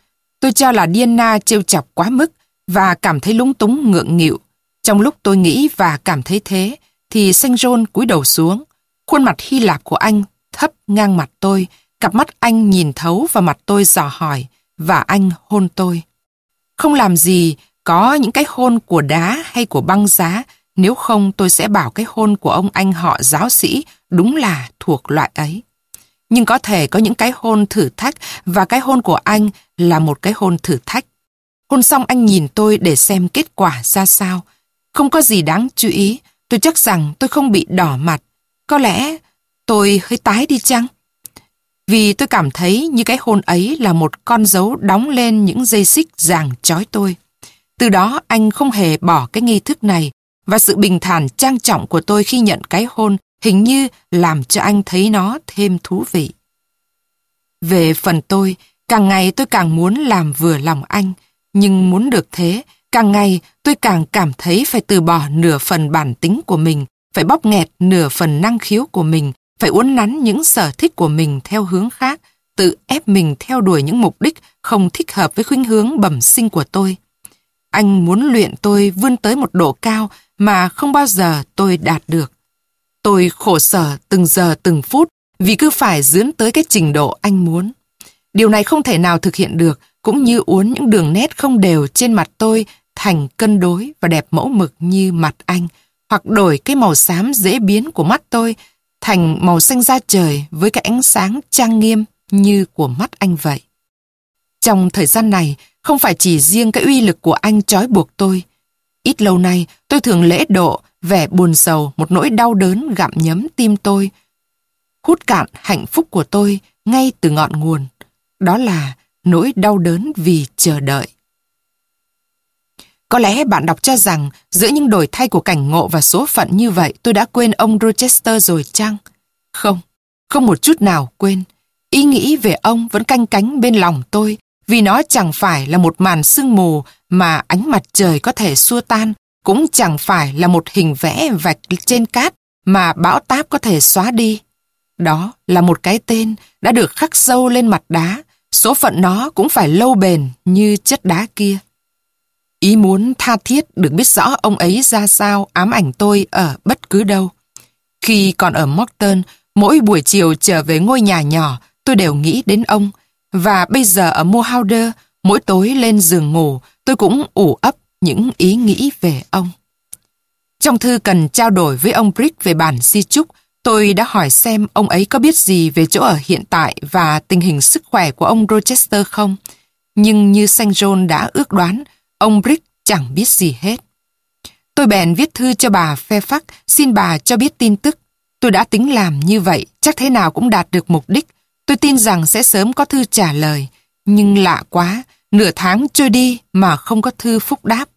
Tôi cho là Diana trêu chọc quá mức và cảm thấy lúng túng ngượng nghịu. Trong lúc tôi nghĩ và cảm thấy thế, thì xanh rôn cúi đầu xuống. Khuôn mặt Hy Lạp của anh thấp ngang mặt tôi, cặp mắt anh nhìn thấu vào mặt tôi dò hỏi, và anh hôn tôi. Không làm gì có những cái hôn của đá hay của băng giá, nếu không tôi sẽ bảo cái hôn của ông anh họ giáo sĩ đúng là thuộc loại ấy. Nhưng có thể có những cái hôn thử thách và cái hôn của anh là một cái hôn thử thách. Hôn xong anh nhìn tôi để xem kết quả ra sao. Không có gì đáng chú ý, tôi chắc rằng tôi không bị đỏ mặt. Có lẽ tôi hơi tái đi chăng? Vì tôi cảm thấy như cái hôn ấy là một con dấu đóng lên những dây xích ràng trói tôi. Từ đó anh không hề bỏ cái nghi thức này và sự bình thản trang trọng của tôi khi nhận cái hôn hình như làm cho anh thấy nó thêm thú vị. Về phần tôi, càng ngày tôi càng muốn làm vừa lòng anh, nhưng muốn được thế, càng ngày tôi càng cảm thấy phải từ bỏ nửa phần bản tính của mình, phải bóp nghẹt nửa phần năng khiếu của mình, phải uốn nắn những sở thích của mình theo hướng khác, tự ép mình theo đuổi những mục đích không thích hợp với khuynh hướng bẩm sinh của tôi. Anh muốn luyện tôi vươn tới một độ cao mà không bao giờ tôi đạt được. Tôi khổ sở từng giờ từng phút vì cứ phải dướn tới cái trình độ anh muốn. Điều này không thể nào thực hiện được, cũng như uốn những đường nét không đều trên mặt tôi thành cân đối và đẹp mẫu mực như mặt anh, hoặc đổi cái màu xám dễ biến của mắt tôi thành màu xanh da trời với cái ánh sáng trang nghiêm như của mắt anh vậy. Trong thời gian này, không phải chỉ riêng cái uy lực của anh trói buộc tôi. Ít lâu nay, tôi thường lễ độ, vẻ buồn sầu, một nỗi đau đớn gặm nhấm tim tôi. Hút cạn hạnh phúc của tôi ngay từ ngọn nguồn. Đó là nỗi đau đớn vì chờ đợi. Có lẽ bạn đọc cho rằng giữa những đổi thay của cảnh ngộ và số phận như vậy tôi đã quên ông Rochester rồi chăng? Không, không một chút nào quên. Ý nghĩ về ông vẫn canh cánh bên lòng tôi vì nó chẳng phải là một màn sương mù mà ánh mặt trời có thể xua tan, cũng chẳng phải là một hình vẽ vạch trên cát mà bão táp có thể xóa đi. Đó là một cái tên đã được khắc sâu lên mặt đá, số phận nó cũng phải lâu bền như chất đá kia. Ý muốn tha thiết được biết rõ ông ấy ra sao ám ảnh tôi ở bất cứ đâu. Khi còn ở Morton, mỗi buổi chiều trở về ngôi nhà nhỏ, tôi đều nghĩ đến ông, và bây giờ ở Mohauder, mỗi tối lên giường ngủ, tôi cũng ủ ấp những ý nghĩ về ông. Trong thư cần trao đổi với ông Brick về bản di chúc, tôi đã hỏi xem ông ấy có biết gì về chỗ ở hiện tại và tình hình sức khỏe của ông Rochester không. Nhưng như Saint John đã ước đoán, ông Brick chẳng biết gì hết. Tôi bèn viết thư cho bà Fairfax xin bà cho biết tin tức. Tôi đã tính làm như vậy, chắc thế nào cũng đạt được mục đích Tôi tin rằng sẽ sớm có thư trả lời. Nhưng lạ quá, nửa tháng trôi đi mà không có thư phúc đáp.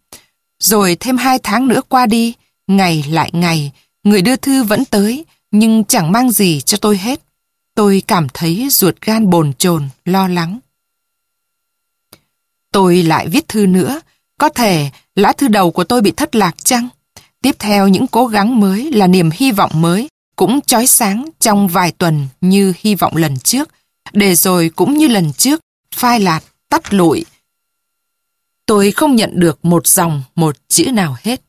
Rồi thêm hai tháng nữa qua đi, ngày lại ngày, người đưa thư vẫn tới, nhưng chẳng mang gì cho tôi hết. Tôi cảm thấy ruột gan bồn chồn, lo lắng. Tôi lại viết thư nữa, có thể lá thư đầu của tôi bị thất lạc chăng? Tiếp theo những cố gắng mới là niềm hy vọng mới, cũng chói sáng trong vài tuần như hy vọng lần trước, để rồi cũng như lần trước, phai lạt, tắt lụi. Tôi không nhận được một dòng, một chữ nào hết.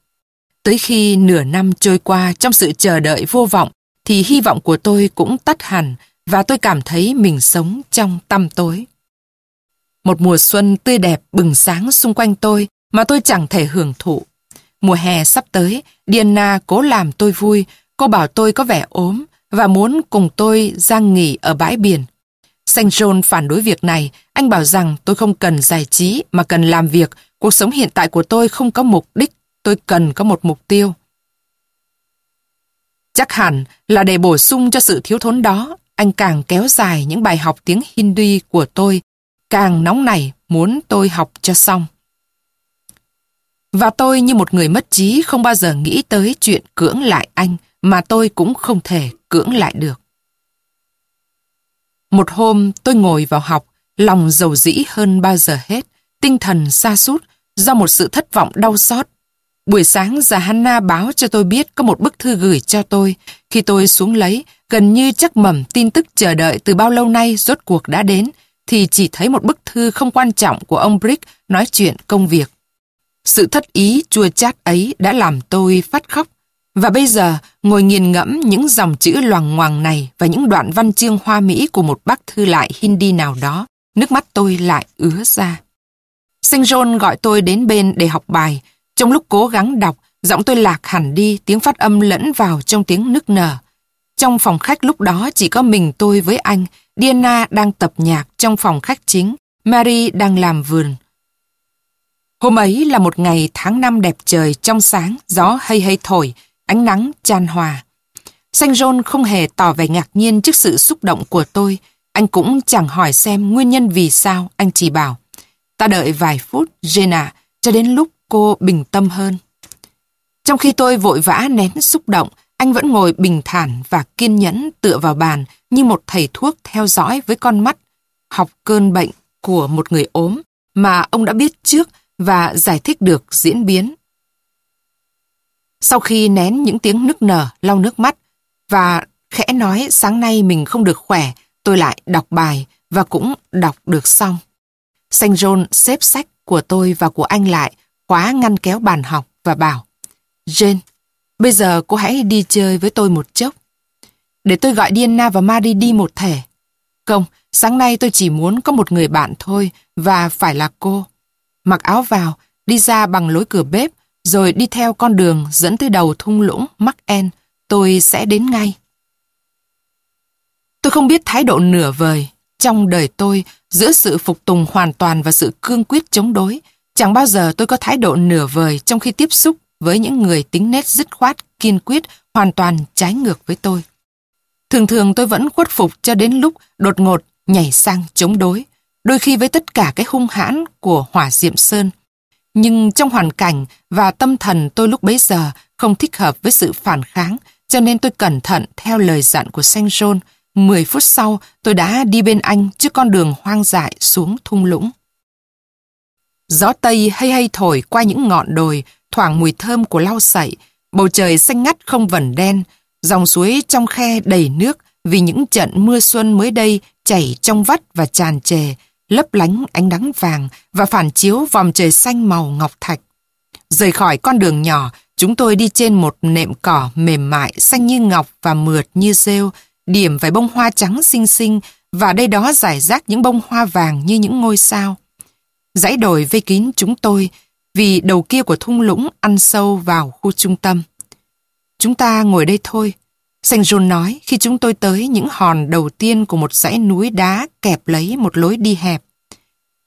Tới khi nửa năm trôi qua trong sự chờ đợi vô vọng, thì hy vọng của tôi cũng tắt hẳn và tôi cảm thấy mình sống trong tăm tối. Một mùa xuân tươi đẹp bừng sáng xung quanh tôi mà tôi chẳng thể hưởng thụ. Mùa hè sắp tới, Diana cố làm tôi vui, cô bảo tôi có vẻ ốm và muốn cùng tôi ra nghỉ ở bãi biển. Saint John phản đối việc này, anh bảo rằng tôi không cần giải trí mà cần làm việc, cuộc sống hiện tại của tôi không có mục đích, tôi cần có một mục tiêu. Chắc hẳn là để bổ sung cho sự thiếu thốn đó, anh càng kéo dài những bài học tiếng Hindi của tôi, càng nóng nảy muốn tôi học cho xong. Và tôi như một người mất trí không bao giờ nghĩ tới chuyện cưỡng lại anh mà tôi cũng không thể cưỡng lại được. Một hôm tôi ngồi vào học, lòng dầu dĩ hơn bao giờ hết, tinh thần xa sút do một sự thất vọng đau xót. Buổi sáng già Hanna báo cho tôi biết có một bức thư gửi cho tôi. Khi tôi xuống lấy, gần như chắc mầm tin tức chờ đợi từ bao lâu nay rốt cuộc đã đến, thì chỉ thấy một bức thư không quan trọng của ông Brick nói chuyện công việc. Sự thất ý chua chát ấy đã làm tôi phát khóc. Và bây giờ, ngồi nghiền ngẫm những dòng chữ loằng ngoằng này và những đoạn văn chương hoa mỹ của một bác thư lại Hindi nào đó, nước mắt tôi lại ứa ra. Saint John gọi tôi đến bên để học bài. Trong lúc cố gắng đọc, giọng tôi lạc hẳn đi, tiếng phát âm lẫn vào trong tiếng nức nở. Trong phòng khách lúc đó chỉ có mình tôi với anh, Diana đang tập nhạc trong phòng khách chính, Mary đang làm vườn. Hôm ấy là một ngày tháng năm đẹp trời trong sáng, gió hay hay thổi, ánh nắng chan hòa. Xanh John không hề tỏ vẻ ngạc nhiên trước sự xúc động của tôi. Anh cũng chẳng hỏi xem nguyên nhân vì sao, anh chỉ bảo. Ta đợi vài phút, Jenna, cho đến lúc cô bình tâm hơn. Trong khi tôi vội vã nén xúc động, anh vẫn ngồi bình thản và kiên nhẫn tựa vào bàn như một thầy thuốc theo dõi với con mắt, học cơn bệnh của một người ốm mà ông đã biết trước và giải thích được diễn biến. Sau khi nén những tiếng nức nở, lau nước mắt và khẽ nói sáng nay mình không được khỏe, tôi lại đọc bài và cũng đọc được xong. Saint John xếp sách của tôi và của anh lại, khóa ngăn kéo bàn học và bảo Jane, bây giờ cô hãy đi chơi với tôi một chốc. Để tôi gọi Diana và Marie đi một thể. Không, sáng nay tôi chỉ muốn có một người bạn thôi và phải là cô mặc áo vào, đi ra bằng lối cửa bếp, rồi đi theo con đường dẫn tới đầu thung lũng Mắc En, tôi sẽ đến ngay. Tôi không biết thái độ nửa vời. Trong đời tôi, giữa sự phục tùng hoàn toàn và sự cương quyết chống đối, chẳng bao giờ tôi có thái độ nửa vời trong khi tiếp xúc với những người tính nét dứt khoát, kiên quyết, hoàn toàn trái ngược với tôi. Thường thường tôi vẫn khuất phục cho đến lúc đột ngột nhảy sang chống đối đôi khi với tất cả cái hung hãn của hỏa diệm sơn. Nhưng trong hoàn cảnh và tâm thần tôi lúc bấy giờ không thích hợp với sự phản kháng, cho nên tôi cẩn thận theo lời dặn của Saint John. Mười phút sau, tôi đã đi bên anh trước con đường hoang dại xuống thung lũng. Gió Tây hay hay thổi qua những ngọn đồi, thoảng mùi thơm của lau sậy, bầu trời xanh ngắt không vẩn đen, dòng suối trong khe đầy nước vì những trận mưa xuân mới đây chảy trong vắt và tràn trề, lấp lánh ánh nắng vàng và phản chiếu vòng trời xanh màu ngọc thạch. Rời khỏi con đường nhỏ, chúng tôi đi trên một nệm cỏ mềm mại, xanh như ngọc và mượt như rêu, điểm vài bông hoa trắng xinh xinh và đây đó giải rác những bông hoa vàng như những ngôi sao. Dãy đồi vây kín chúng tôi vì đầu kia của thung lũng ăn sâu vào khu trung tâm. Chúng ta ngồi đây thôi. Sành Jun nói khi chúng tôi tới những hòn đầu tiên của một dãy núi đá kẹp lấy một lối đi hẹp.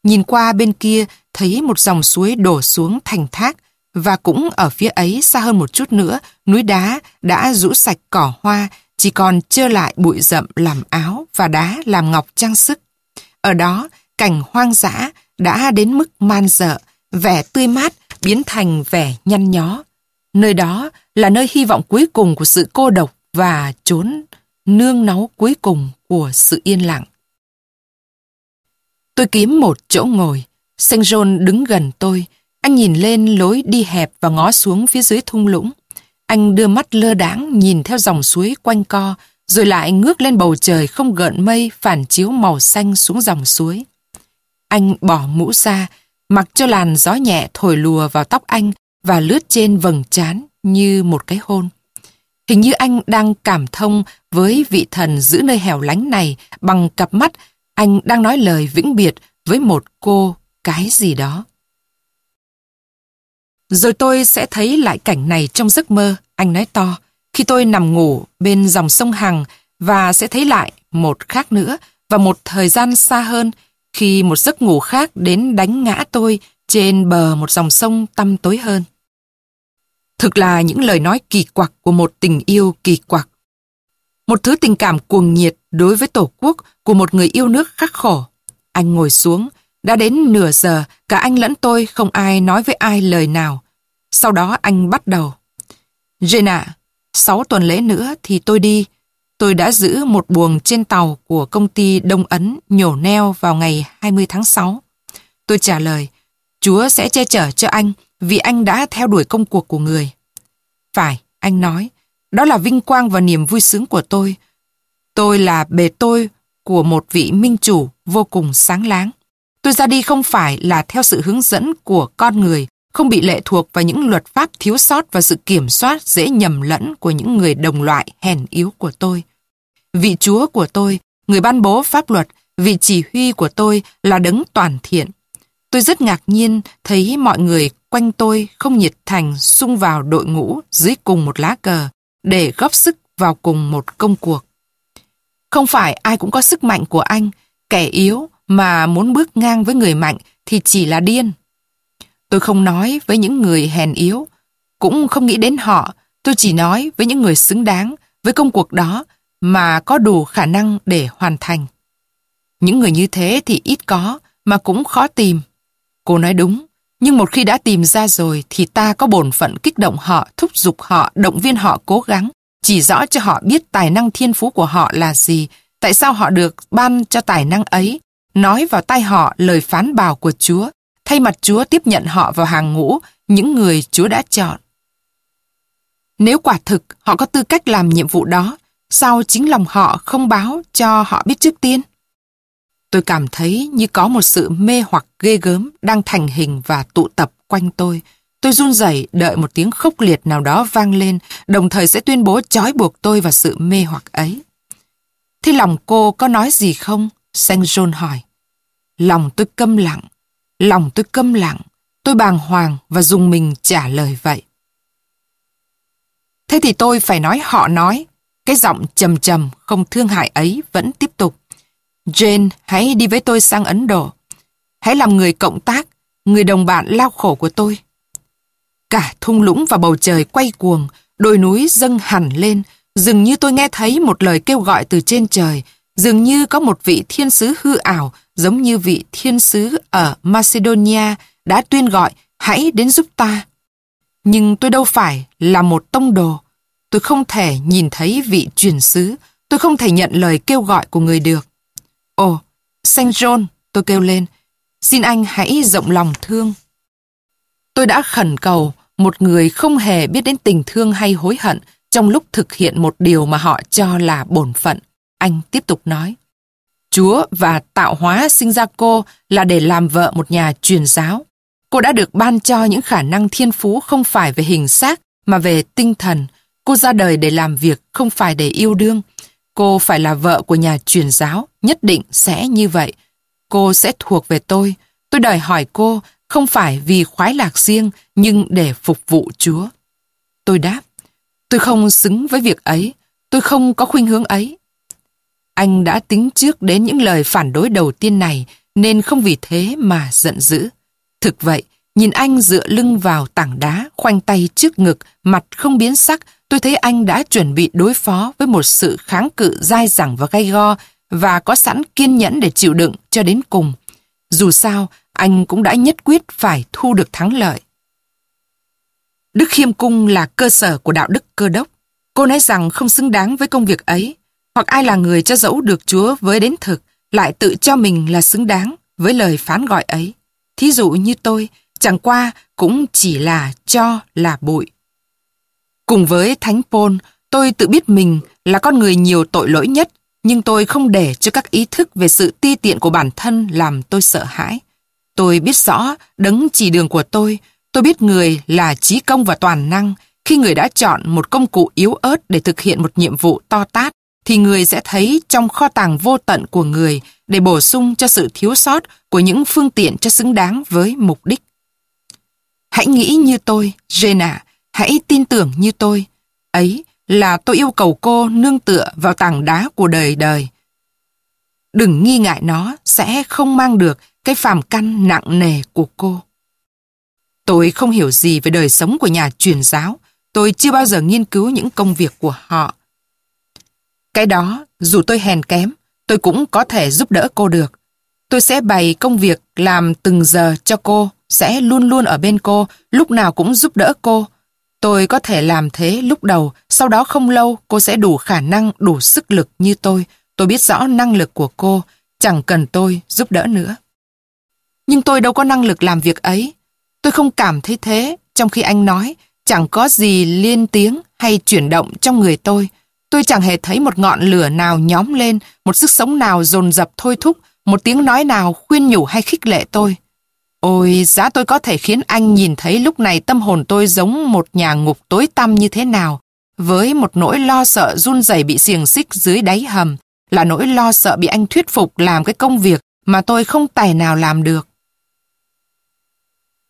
Nhìn qua bên kia thấy một dòng suối đổ xuống thành thác và cũng ở phía ấy xa hơn một chút nữa núi đá đã rũ sạch cỏ hoa chỉ còn trơ lại bụi rậm làm áo và đá làm ngọc trang sức. Ở đó, cảnh hoang dã đã đến mức man dợ, vẻ tươi mát biến thành vẻ nhăn nhó. Nơi đó là nơi hy vọng cuối cùng của sự cô độc và trốn nương náu cuối cùng của sự yên lặng. Tôi kiếm một chỗ ngồi. Saint John đứng gần tôi. Anh nhìn lên lối đi hẹp và ngó xuống phía dưới thung lũng. Anh đưa mắt lơ đãng nhìn theo dòng suối quanh co, rồi lại ngước lên bầu trời không gợn mây phản chiếu màu xanh xuống dòng suối. Anh bỏ mũ ra, mặc cho làn gió nhẹ thổi lùa vào tóc anh và lướt trên vầng trán như một cái hôn. Hình như anh đang cảm thông với vị thần giữ nơi hẻo lánh này bằng cặp mắt anh đang nói lời vĩnh biệt với một cô cái gì đó. Rồi tôi sẽ thấy lại cảnh này trong giấc mơ, anh nói to, khi tôi nằm ngủ bên dòng sông Hằng và sẽ thấy lại một khác nữa và một thời gian xa hơn khi một giấc ngủ khác đến đánh ngã tôi trên bờ một dòng sông tăm tối hơn. Thực là những lời nói kỳ quặc của một tình yêu kỳ quặc. Một thứ tình cảm cuồng nhiệt đối với Tổ quốc của một người yêu nước khắc khổ. Anh ngồi xuống, đã đến nửa giờ, cả anh lẫn tôi không ai nói với ai lời nào. Sau đó anh bắt đầu. Jenna, sáu tuần lễ nữa thì tôi đi. Tôi đã giữ một buồng trên tàu của công ty Đông Ấn nhổ neo vào ngày 20 tháng 6. Tôi trả lời, Chúa sẽ che chở cho anh vì anh đã theo đuổi công cuộc của người. Phải, anh nói, đó là vinh quang và niềm vui sướng của tôi. Tôi là bề tôi của một vị minh chủ vô cùng sáng láng. Tôi ra đi không phải là theo sự hướng dẫn của con người, không bị lệ thuộc vào những luật pháp thiếu sót và sự kiểm soát dễ nhầm lẫn của những người đồng loại hèn yếu của tôi. Vị chúa của tôi, người ban bố pháp luật, vị chỉ huy của tôi là đấng toàn thiện. Tôi rất ngạc nhiên thấy mọi người quanh tôi không nhiệt thành sung vào đội ngũ dưới cùng một lá cờ để góp sức vào cùng một công cuộc. Không phải ai cũng có sức mạnh của anh, kẻ yếu mà muốn bước ngang với người mạnh thì chỉ là điên. Tôi không nói với những người hèn yếu, cũng không nghĩ đến họ, tôi chỉ nói với những người xứng đáng với công cuộc đó mà có đủ khả năng để hoàn thành. Những người như thế thì ít có mà cũng khó tìm. Cô nói đúng, nhưng một khi đã tìm ra rồi thì ta có bổn phận kích động họ, thúc giục họ, động viên họ cố gắng, chỉ rõ cho họ biết tài năng thiên phú của họ là gì, tại sao họ được ban cho tài năng ấy, nói vào tai họ lời phán bảo của Chúa, thay mặt Chúa tiếp nhận họ vào hàng ngũ, những người Chúa đã chọn. Nếu quả thực họ có tư cách làm nhiệm vụ đó, sao chính lòng họ không báo cho họ biết trước tiên? Tôi cảm thấy như có một sự mê hoặc ghê gớm đang thành hình và tụ tập quanh tôi. Tôi run rẩy đợi một tiếng khốc liệt nào đó vang lên, đồng thời sẽ tuyên bố trói buộc tôi vào sự mê hoặc ấy. Thế lòng cô có nói gì không? Saint John hỏi. Lòng tôi câm lặng, lòng tôi câm lặng, tôi bàng hoàng và dùng mình trả lời vậy. Thế thì tôi phải nói họ nói, cái giọng trầm trầm không thương hại ấy vẫn tiếp tục. Jane, hãy đi với tôi sang Ấn Độ. Hãy làm người cộng tác, người đồng bạn lao khổ của tôi. Cả thung lũng và bầu trời quay cuồng, đồi núi dâng hẳn lên, dường như tôi nghe thấy một lời kêu gọi từ trên trời, dường như có một vị thiên sứ hư ảo, giống như vị thiên sứ ở Macedonia đã tuyên gọi hãy đến giúp ta. Nhưng tôi đâu phải là một tông đồ. Tôi không thể nhìn thấy vị truyền sứ, tôi không thể nhận lời kêu gọi của người được. Ồ, Saint John, tôi kêu lên, xin anh hãy rộng lòng thương. Tôi đã khẩn cầu một người không hề biết đến tình thương hay hối hận trong lúc thực hiện một điều mà họ cho là bổn phận. Anh tiếp tục nói. Chúa và tạo hóa sinh ra cô là để làm vợ một nhà truyền giáo. Cô đã được ban cho những khả năng thiên phú không phải về hình xác mà về tinh thần. Cô ra đời để làm việc không phải để yêu đương. Cô phải là vợ của nhà truyền giáo, nhất định sẽ như vậy. Cô sẽ thuộc về tôi. Tôi đòi hỏi cô không phải vì khoái lạc riêng nhưng để phục vụ Chúa. Tôi đáp, tôi không xứng với việc ấy, tôi không có khuynh hướng ấy. Anh đã tính trước đến những lời phản đối đầu tiên này nên không vì thế mà giận dữ. Thực vậy, Nhìn anh dựa lưng vào tảng đá, khoanh tay trước ngực, mặt không biến sắc, tôi thấy anh đã chuẩn bị đối phó với một sự kháng cự dai dẳng và gay go và có sẵn kiên nhẫn để chịu đựng cho đến cùng. Dù sao, anh cũng đã nhất quyết phải thu được thắng lợi. Đức Khiêm Cung là cơ sở của đạo đức cơ đốc. Cô nói rằng không xứng đáng với công việc ấy, hoặc ai là người cho dẫu được Chúa với đến thực, lại tự cho mình là xứng đáng với lời phán gọi ấy. Thí dụ như tôi, chẳng qua cũng chỉ là cho là bụi. Cùng với Thánh Paul, tôi tự biết mình là con người nhiều tội lỗi nhất, nhưng tôi không để cho các ý thức về sự ti tiện của bản thân làm tôi sợ hãi. Tôi biết rõ đấng chỉ đường của tôi, tôi biết người là trí công và toàn năng. Khi người đã chọn một công cụ yếu ớt để thực hiện một nhiệm vụ to tát, thì người sẽ thấy trong kho tàng vô tận của người để bổ sung cho sự thiếu sót của những phương tiện cho xứng đáng với mục đích. Hãy nghĩ như tôi, Jenna, hãy tin tưởng như tôi. Ấy là tôi yêu cầu cô nương tựa vào tảng đá của đời đời. Đừng nghi ngại nó sẽ không mang được cái phàm căn nặng nề của cô. Tôi không hiểu gì về đời sống của nhà truyền giáo. Tôi chưa bao giờ nghiên cứu những công việc của họ. Cái đó, dù tôi hèn kém, tôi cũng có thể giúp đỡ cô được. Tôi sẽ bày công việc làm từng giờ cho cô, sẽ luôn luôn ở bên cô, lúc nào cũng giúp đỡ cô. Tôi có thể làm thế lúc đầu, sau đó không lâu cô sẽ đủ khả năng, đủ sức lực như tôi. Tôi biết rõ năng lực của cô, chẳng cần tôi giúp đỡ nữa. Nhưng tôi đâu có năng lực làm việc ấy. Tôi không cảm thấy thế, trong khi anh nói, chẳng có gì liên tiếng hay chuyển động trong người tôi. Tôi chẳng hề thấy một ngọn lửa nào nhóm lên, một sức sống nào dồn dập thôi thúc, một tiếng nói nào khuyên nhủ hay khích lệ tôi. Ôi, giá tôi có thể khiến anh nhìn thấy lúc này tâm hồn tôi giống một nhà ngục tối tăm như thế nào, với một nỗi lo sợ run rẩy bị xiềng xích dưới đáy hầm, là nỗi lo sợ bị anh thuyết phục làm cái công việc mà tôi không tài nào làm được.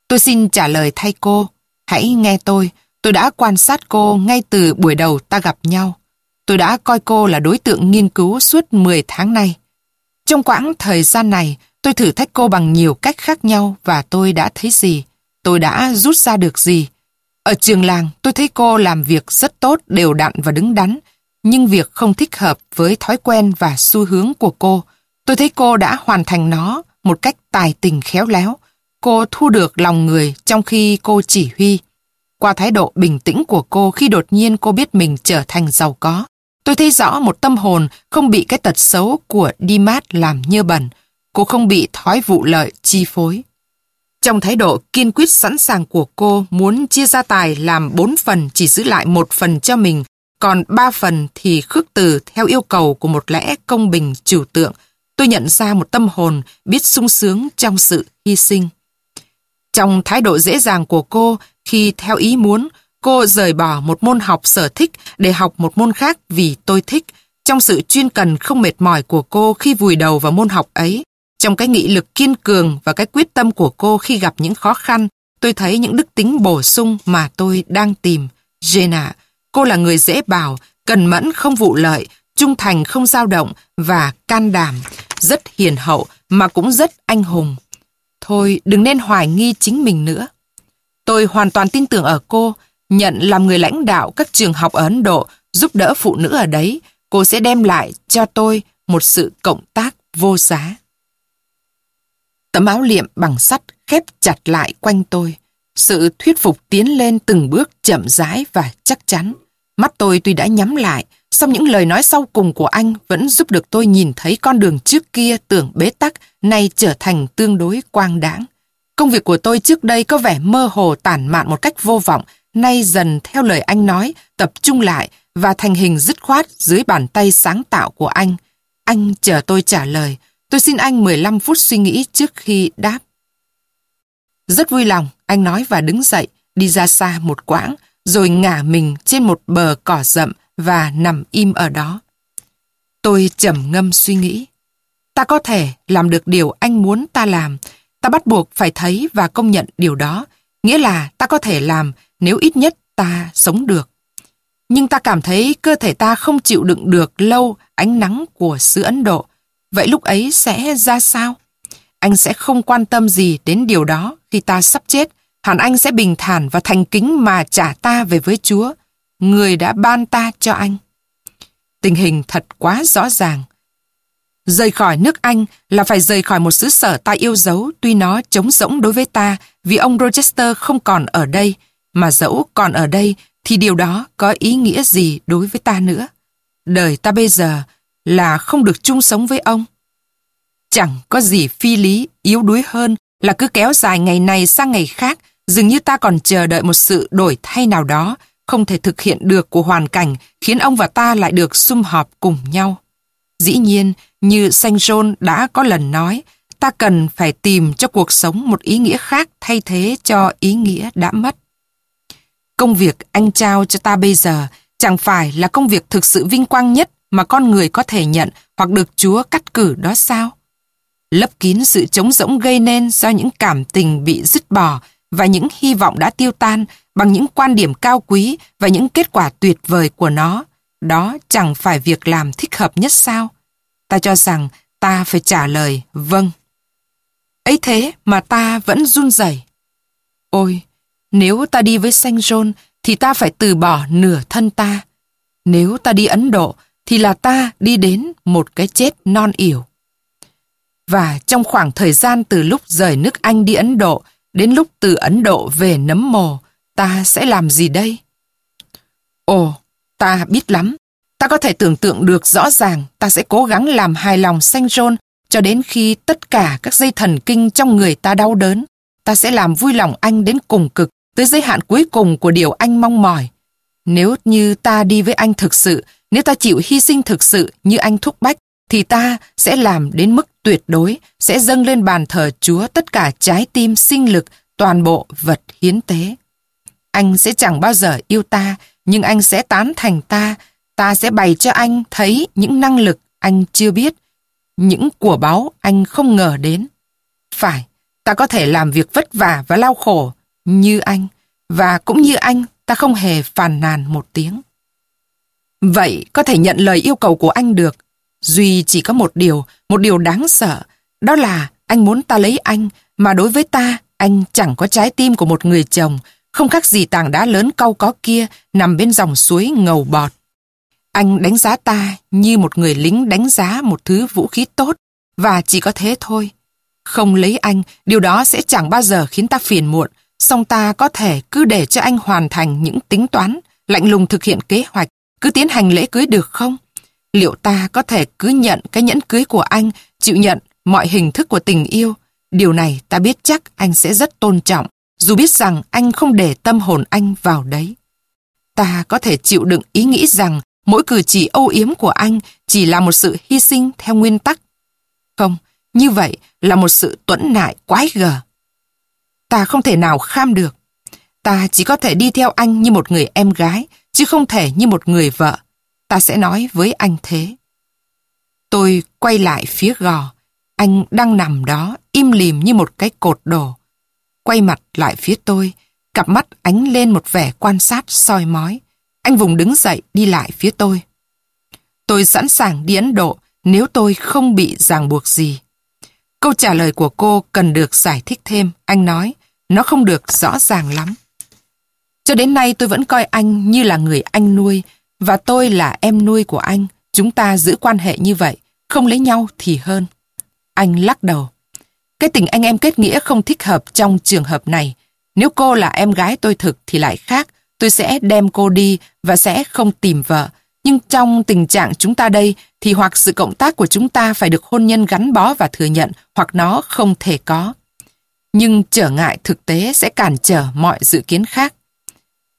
Tôi xin trả lời thay cô. Hãy nghe tôi, tôi đã quan sát cô ngay từ buổi đầu ta gặp nhau. Tôi đã coi cô là đối tượng nghiên cứu suốt 10 tháng nay. Trong quãng thời gian này, tôi thử thách cô bằng nhiều cách khác nhau và tôi đã thấy gì? Tôi đã rút ra được gì? Ở trường làng, tôi thấy cô làm việc rất tốt, đều đặn và đứng đắn, nhưng việc không thích hợp với thói quen và xu hướng của cô. Tôi thấy cô đã hoàn thành nó một cách tài tình khéo léo. Cô thu được lòng người trong khi cô chỉ huy. Qua thái độ bình tĩnh của cô khi đột nhiên cô biết mình trở thành giàu có. Tôi thấy rõ một tâm hồn không bị cái tật xấu của Dimas làm nhơ bẩn. Cô không bị thói vụ lợi chi phối. Trong thái độ kiên quyết sẵn sàng của cô muốn chia gia tài làm bốn phần chỉ giữ lại một phần cho mình, còn ba phần thì khước từ theo yêu cầu của một lẽ công bình chủ tượng. Tôi nhận ra một tâm hồn biết sung sướng trong sự hy sinh. Trong thái độ dễ dàng của cô, khi theo ý muốn, Cô rời bỏ một môn học sở thích để học một môn khác vì tôi thích. Trong sự chuyên cần không mệt mỏi của cô khi vùi đầu vào môn học ấy, trong cái nghị lực kiên cường và cái quyết tâm của cô khi gặp những khó khăn, tôi thấy những đức tính bổ sung mà tôi đang tìm. Jenna, cô là người dễ bảo, cần mẫn không vụ lợi, trung thành không dao động và can đảm, rất hiền hậu mà cũng rất anh hùng. Thôi đừng nên hoài nghi chính mình nữa. Tôi hoàn toàn tin tưởng ở cô, nhận làm người lãnh đạo các trường học ở Ấn Độ, giúp đỡ phụ nữ ở đấy, cô sẽ đem lại cho tôi một sự cộng tác vô giá. Tấm áo liệm bằng sắt khép chặt lại quanh tôi. Sự thuyết phục tiến lên từng bước chậm rãi và chắc chắn. Mắt tôi tuy đã nhắm lại, song những lời nói sau cùng của anh vẫn giúp được tôi nhìn thấy con đường trước kia tưởng bế tắc nay trở thành tương đối quang đãng. Công việc của tôi trước đây có vẻ mơ hồ tản mạn một cách vô vọng, nay dần theo lời anh nói, tập trung lại và thành hình dứt khoát dưới bàn tay sáng tạo của anh. Anh chờ tôi trả lời. Tôi xin anh 15 phút suy nghĩ trước khi đáp. Rất vui lòng, anh nói và đứng dậy, đi ra xa một quãng, rồi ngả mình trên một bờ cỏ rậm và nằm im ở đó. Tôi trầm ngâm suy nghĩ. Ta có thể làm được điều anh muốn ta làm. Ta bắt buộc phải thấy và công nhận điều đó. Nghĩa là ta có thể làm nếu ít nhất ta sống được. Nhưng ta cảm thấy cơ thể ta không chịu đựng được lâu ánh nắng của xứ Ấn Độ. Vậy lúc ấy sẽ ra sao? anh sẽ không quan tâm gì đến điều đó khi ta sắp chết. Hẳn anh sẽ bình thản và thành kính mà trả ta về với Chúa, người đã ban ta cho anh. Tình hình thật quá rõ ràng. Rời khỏi nước Anh là phải rời khỏi một xứ sở ta yêu dấu tuy nó trống rỗng đối với ta vì ông Rochester không còn ở đây, mà dẫu còn ở đây thì điều đó có ý nghĩa gì đối với ta nữa. Đời ta bây giờ là không được chung sống với ông. Chẳng có gì phi lý, yếu đuối hơn là cứ kéo dài ngày này sang ngày khác, dường như ta còn chờ đợi một sự đổi thay nào đó, không thể thực hiện được của hoàn cảnh khiến ông và ta lại được sum họp cùng nhau. Dĩ nhiên, như Saint John đã có lần nói, ta cần phải tìm cho cuộc sống một ý nghĩa khác thay thế cho ý nghĩa đã mất. Công việc anh trao cho ta bây giờ chẳng phải là công việc thực sự vinh quang nhất mà con người có thể nhận hoặc được Chúa cắt cử đó sao? Lấp kín sự trống rỗng gây nên do những cảm tình bị dứt bỏ và những hy vọng đã tiêu tan bằng những quan điểm cao quý và những kết quả tuyệt vời của nó. Đó chẳng phải việc làm thích hợp nhất sao? Ta cho rằng ta phải trả lời vâng. ấy thế mà ta vẫn run rẩy. Ôi, nếu ta đi với Saint John thì ta phải từ bỏ nửa thân ta. Nếu ta đi Ấn Độ thì là ta đi đến một cái chết non yểu. Và trong khoảng thời gian từ lúc rời nước Anh đi Ấn Độ đến lúc từ Ấn Độ về nấm mồ, ta sẽ làm gì đây? Ồ, ta biết lắm. Ta có thể tưởng tượng được rõ ràng ta sẽ cố gắng làm hài lòng Saint John cho đến khi tất cả các dây thần kinh trong người ta đau đớn. Ta sẽ làm vui lòng anh đến cùng cực, tới giới hạn cuối cùng của điều anh mong mỏi. Nếu như ta đi với anh thực sự, nếu ta chịu hy sinh thực sự như anh thúc bách, thì ta sẽ làm đến mức tuyệt đối, sẽ dâng lên bàn thờ Chúa tất cả trái tim, sinh lực, toàn bộ vật hiến tế. Anh sẽ chẳng bao giờ yêu ta, nhưng anh sẽ tán thành ta, ta sẽ bày cho anh thấy những năng lực anh chưa biết, những của báu anh không ngờ đến. Phải, ta có thể làm việc vất vả và lao khổ như anh, và cũng như anh, ta không hề phàn nàn một tiếng. Vậy có thể nhận lời yêu cầu của anh được. Duy chỉ có một điều, một điều đáng sợ, đó là anh muốn ta lấy anh, mà đối với ta, anh chẳng có trái tim của một người chồng, không khác gì tảng đá lớn cau có kia nằm bên dòng suối ngầu bọt. Anh đánh giá ta như một người lính đánh giá một thứ vũ khí tốt, và chỉ có thế thôi. Không lấy anh, điều đó sẽ chẳng bao giờ khiến ta phiền muộn, song ta có thể cứ để cho anh hoàn thành những tính toán, lạnh lùng thực hiện kế hoạch, cứ tiến hành lễ cưới được không? Liệu ta có thể cứ nhận cái nhẫn cưới của anh, chịu nhận mọi hình thức của tình yêu? Điều này ta biết chắc anh sẽ rất tôn trọng, dù biết rằng anh không để tâm hồn anh vào đấy. Ta có thể chịu đựng ý nghĩ rằng mỗi cử chỉ âu yếm của anh chỉ là một sự hy sinh theo nguyên tắc. Không, như vậy là một sự tuẫn nại quái gở. Ta không thể nào kham được. Ta chỉ có thể đi theo anh như một người em gái, chứ không thể như một người vợ. Ta sẽ nói với anh thế. Tôi quay lại phía gò. Anh đang nằm đó, im lìm như một cái cột đổ. Quay mặt lại phía tôi, cặp mắt ánh lên một vẻ quan sát soi mói. Anh vùng đứng dậy đi lại phía tôi. Tôi sẵn sàng đi Ấn Độ nếu tôi không bị ràng buộc gì. Câu trả lời của cô cần được giải thích thêm, anh nói, nó không được rõ ràng lắm. Cho đến nay tôi vẫn coi anh như là người anh nuôi và tôi là em nuôi của anh. Chúng ta giữ quan hệ như vậy, không lấy nhau thì hơn. Anh lắc đầu. Cái tình anh em kết nghĩa không thích hợp trong trường hợp này. Nếu cô là em gái tôi thực thì lại khác. Tôi sẽ đem cô đi và sẽ không tìm vợ. Nhưng trong tình trạng chúng ta đây thì hoặc sự cộng tác của chúng ta phải được hôn nhân gắn bó và thừa nhận hoặc nó không thể có. Nhưng trở ngại thực tế sẽ cản trở mọi dự kiến khác.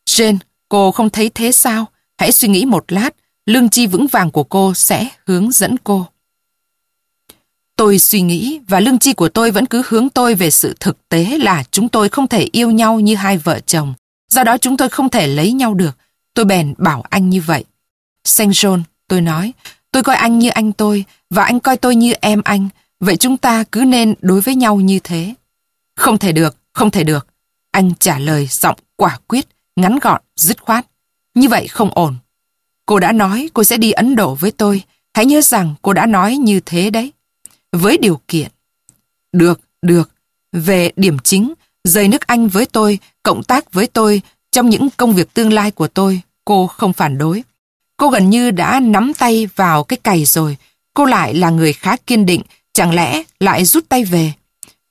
Jane, cô không thấy thế sao? Hãy suy nghĩ một lát, lương chi vững vàng của cô sẽ hướng dẫn cô. Tôi suy nghĩ và lương chi của tôi vẫn cứ hướng tôi về sự thực tế là chúng tôi không thể yêu nhau như hai vợ chồng. Do đó chúng tôi không thể lấy nhau được. Tôi bèn bảo anh như vậy. Saint John, tôi nói, tôi coi anh như anh tôi và anh coi tôi như em anh. Vậy chúng ta cứ nên đối với nhau như thế. Không thể được, không thể được. Anh trả lời giọng quả quyết ngắn gọn, dứt khoát. Như vậy không ổn. Cô đã nói cô sẽ đi Ấn Độ với tôi. Hãy nhớ rằng cô đã nói như thế đấy. Với điều kiện. được, được. Về điểm chính, rời nước Anh với tôi, cộng tác với tôi trong những công việc tương lai của tôi, cô không phản đối. Cô gần như đã nắm tay vào cái cày rồi. Cô lại là người khá kiên định, chẳng lẽ lại rút tay về.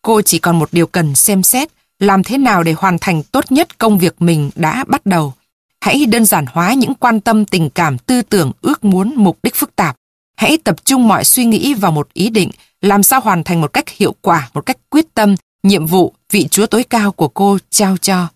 Cô chỉ còn một điều cần xem xét, làm thế nào để hoàn thành tốt nhất công việc mình đã bắt đầu. Hãy đơn giản hóa những quan tâm tình cảm tư tưởng ước muốn mục đích phức tạp. Hãy tập trung mọi suy nghĩ vào một ý định, làm sao hoàn thành một cách hiệu quả, một cách quyết tâm, nhiệm vụ vị chúa tối cao của cô trao cho.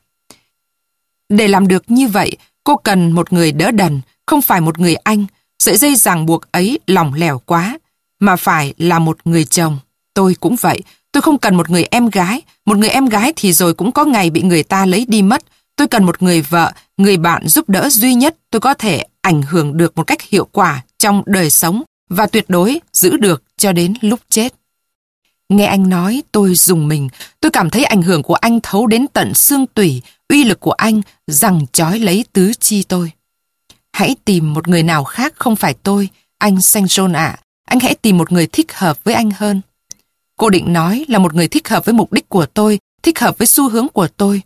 Để làm được như vậy, cô cần một người đỡ đần, không phải một người anh, sợi dây ràng buộc ấy lỏng lẻo quá, mà phải là một người chồng. Tôi cũng vậy, tôi không cần một người em gái, một người em gái thì rồi cũng có ngày bị người ta lấy đi mất. Tôi cần một người vợ, người bạn giúp đỡ duy nhất tôi có thể ảnh hưởng được một cách hiệu quả trong đời sống và tuyệt đối giữ được cho đến lúc chết. Nghe anh nói tôi dùng mình, tôi cảm thấy ảnh hưởng của anh thấu đến tận xương tủy, uy lực của anh rằng chói lấy tứ chi tôi. Hãy tìm một người nào khác không phải tôi, anh Saint John ạ. Anh hãy tìm một người thích hợp với anh hơn. Cô định nói là một người thích hợp với mục đích của tôi, thích hợp với xu hướng của tôi.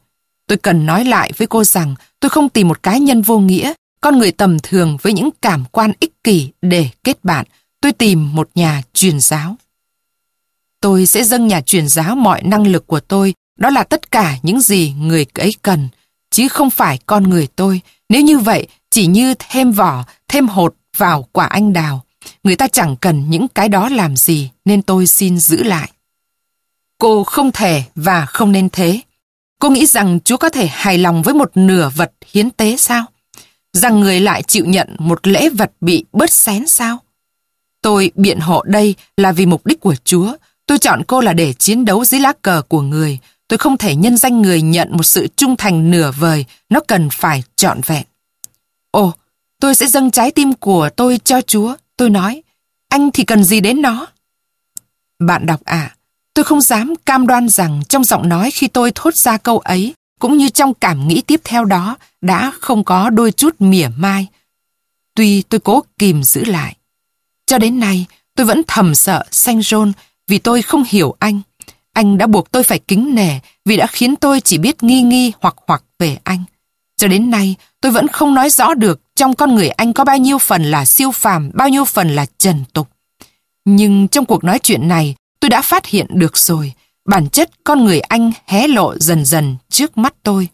Tôi cần nói lại với cô rằng tôi không tìm một cá nhân vô nghĩa, con người tầm thường với những cảm quan ích kỷ để kết bạn. Tôi tìm một nhà truyền giáo. Tôi sẽ dâng nhà truyền giáo mọi năng lực của tôi, đó là tất cả những gì người ấy cần, chứ không phải con người tôi. Nếu như vậy, chỉ như thêm vỏ, thêm hột vào quả anh đào. Người ta chẳng cần những cái đó làm gì, nên tôi xin giữ lại. Cô không thể và không nên thế. Cô nghĩ rằng Chúa có thể hài lòng với một nửa vật hiến tế sao? Rằng người lại chịu nhận một lễ vật bị bớt xén sao? Tôi biện hộ đây là vì mục đích của Chúa. Tôi chọn cô là để chiến đấu dưới lá cờ của người. Tôi không thể nhân danh người nhận một sự trung thành nửa vời. Nó cần phải trọn vẹn. Ồ, tôi sẽ dâng trái tim của tôi cho Chúa. Tôi nói, anh thì cần gì đến nó? Bạn đọc ạ, tôi không dám cam đoan rằng trong giọng nói khi tôi thốt ra câu ấy, cũng như trong cảm nghĩ tiếp theo đó, đã không có đôi chút mỉa mai. Tuy tôi cố kìm giữ lại. Cho đến nay, tôi vẫn thầm sợ xanh rôn vì tôi không hiểu anh. Anh đã buộc tôi phải kính nể vì đã khiến tôi chỉ biết nghi nghi hoặc hoặc về anh. Cho đến nay, tôi vẫn không nói rõ được trong con người anh có bao nhiêu phần là siêu phàm, bao nhiêu phần là trần tục. Nhưng trong cuộc nói chuyện này, tôi đã phát hiện được rồi, bản chất con người anh hé lộ dần dần trước mắt tôi.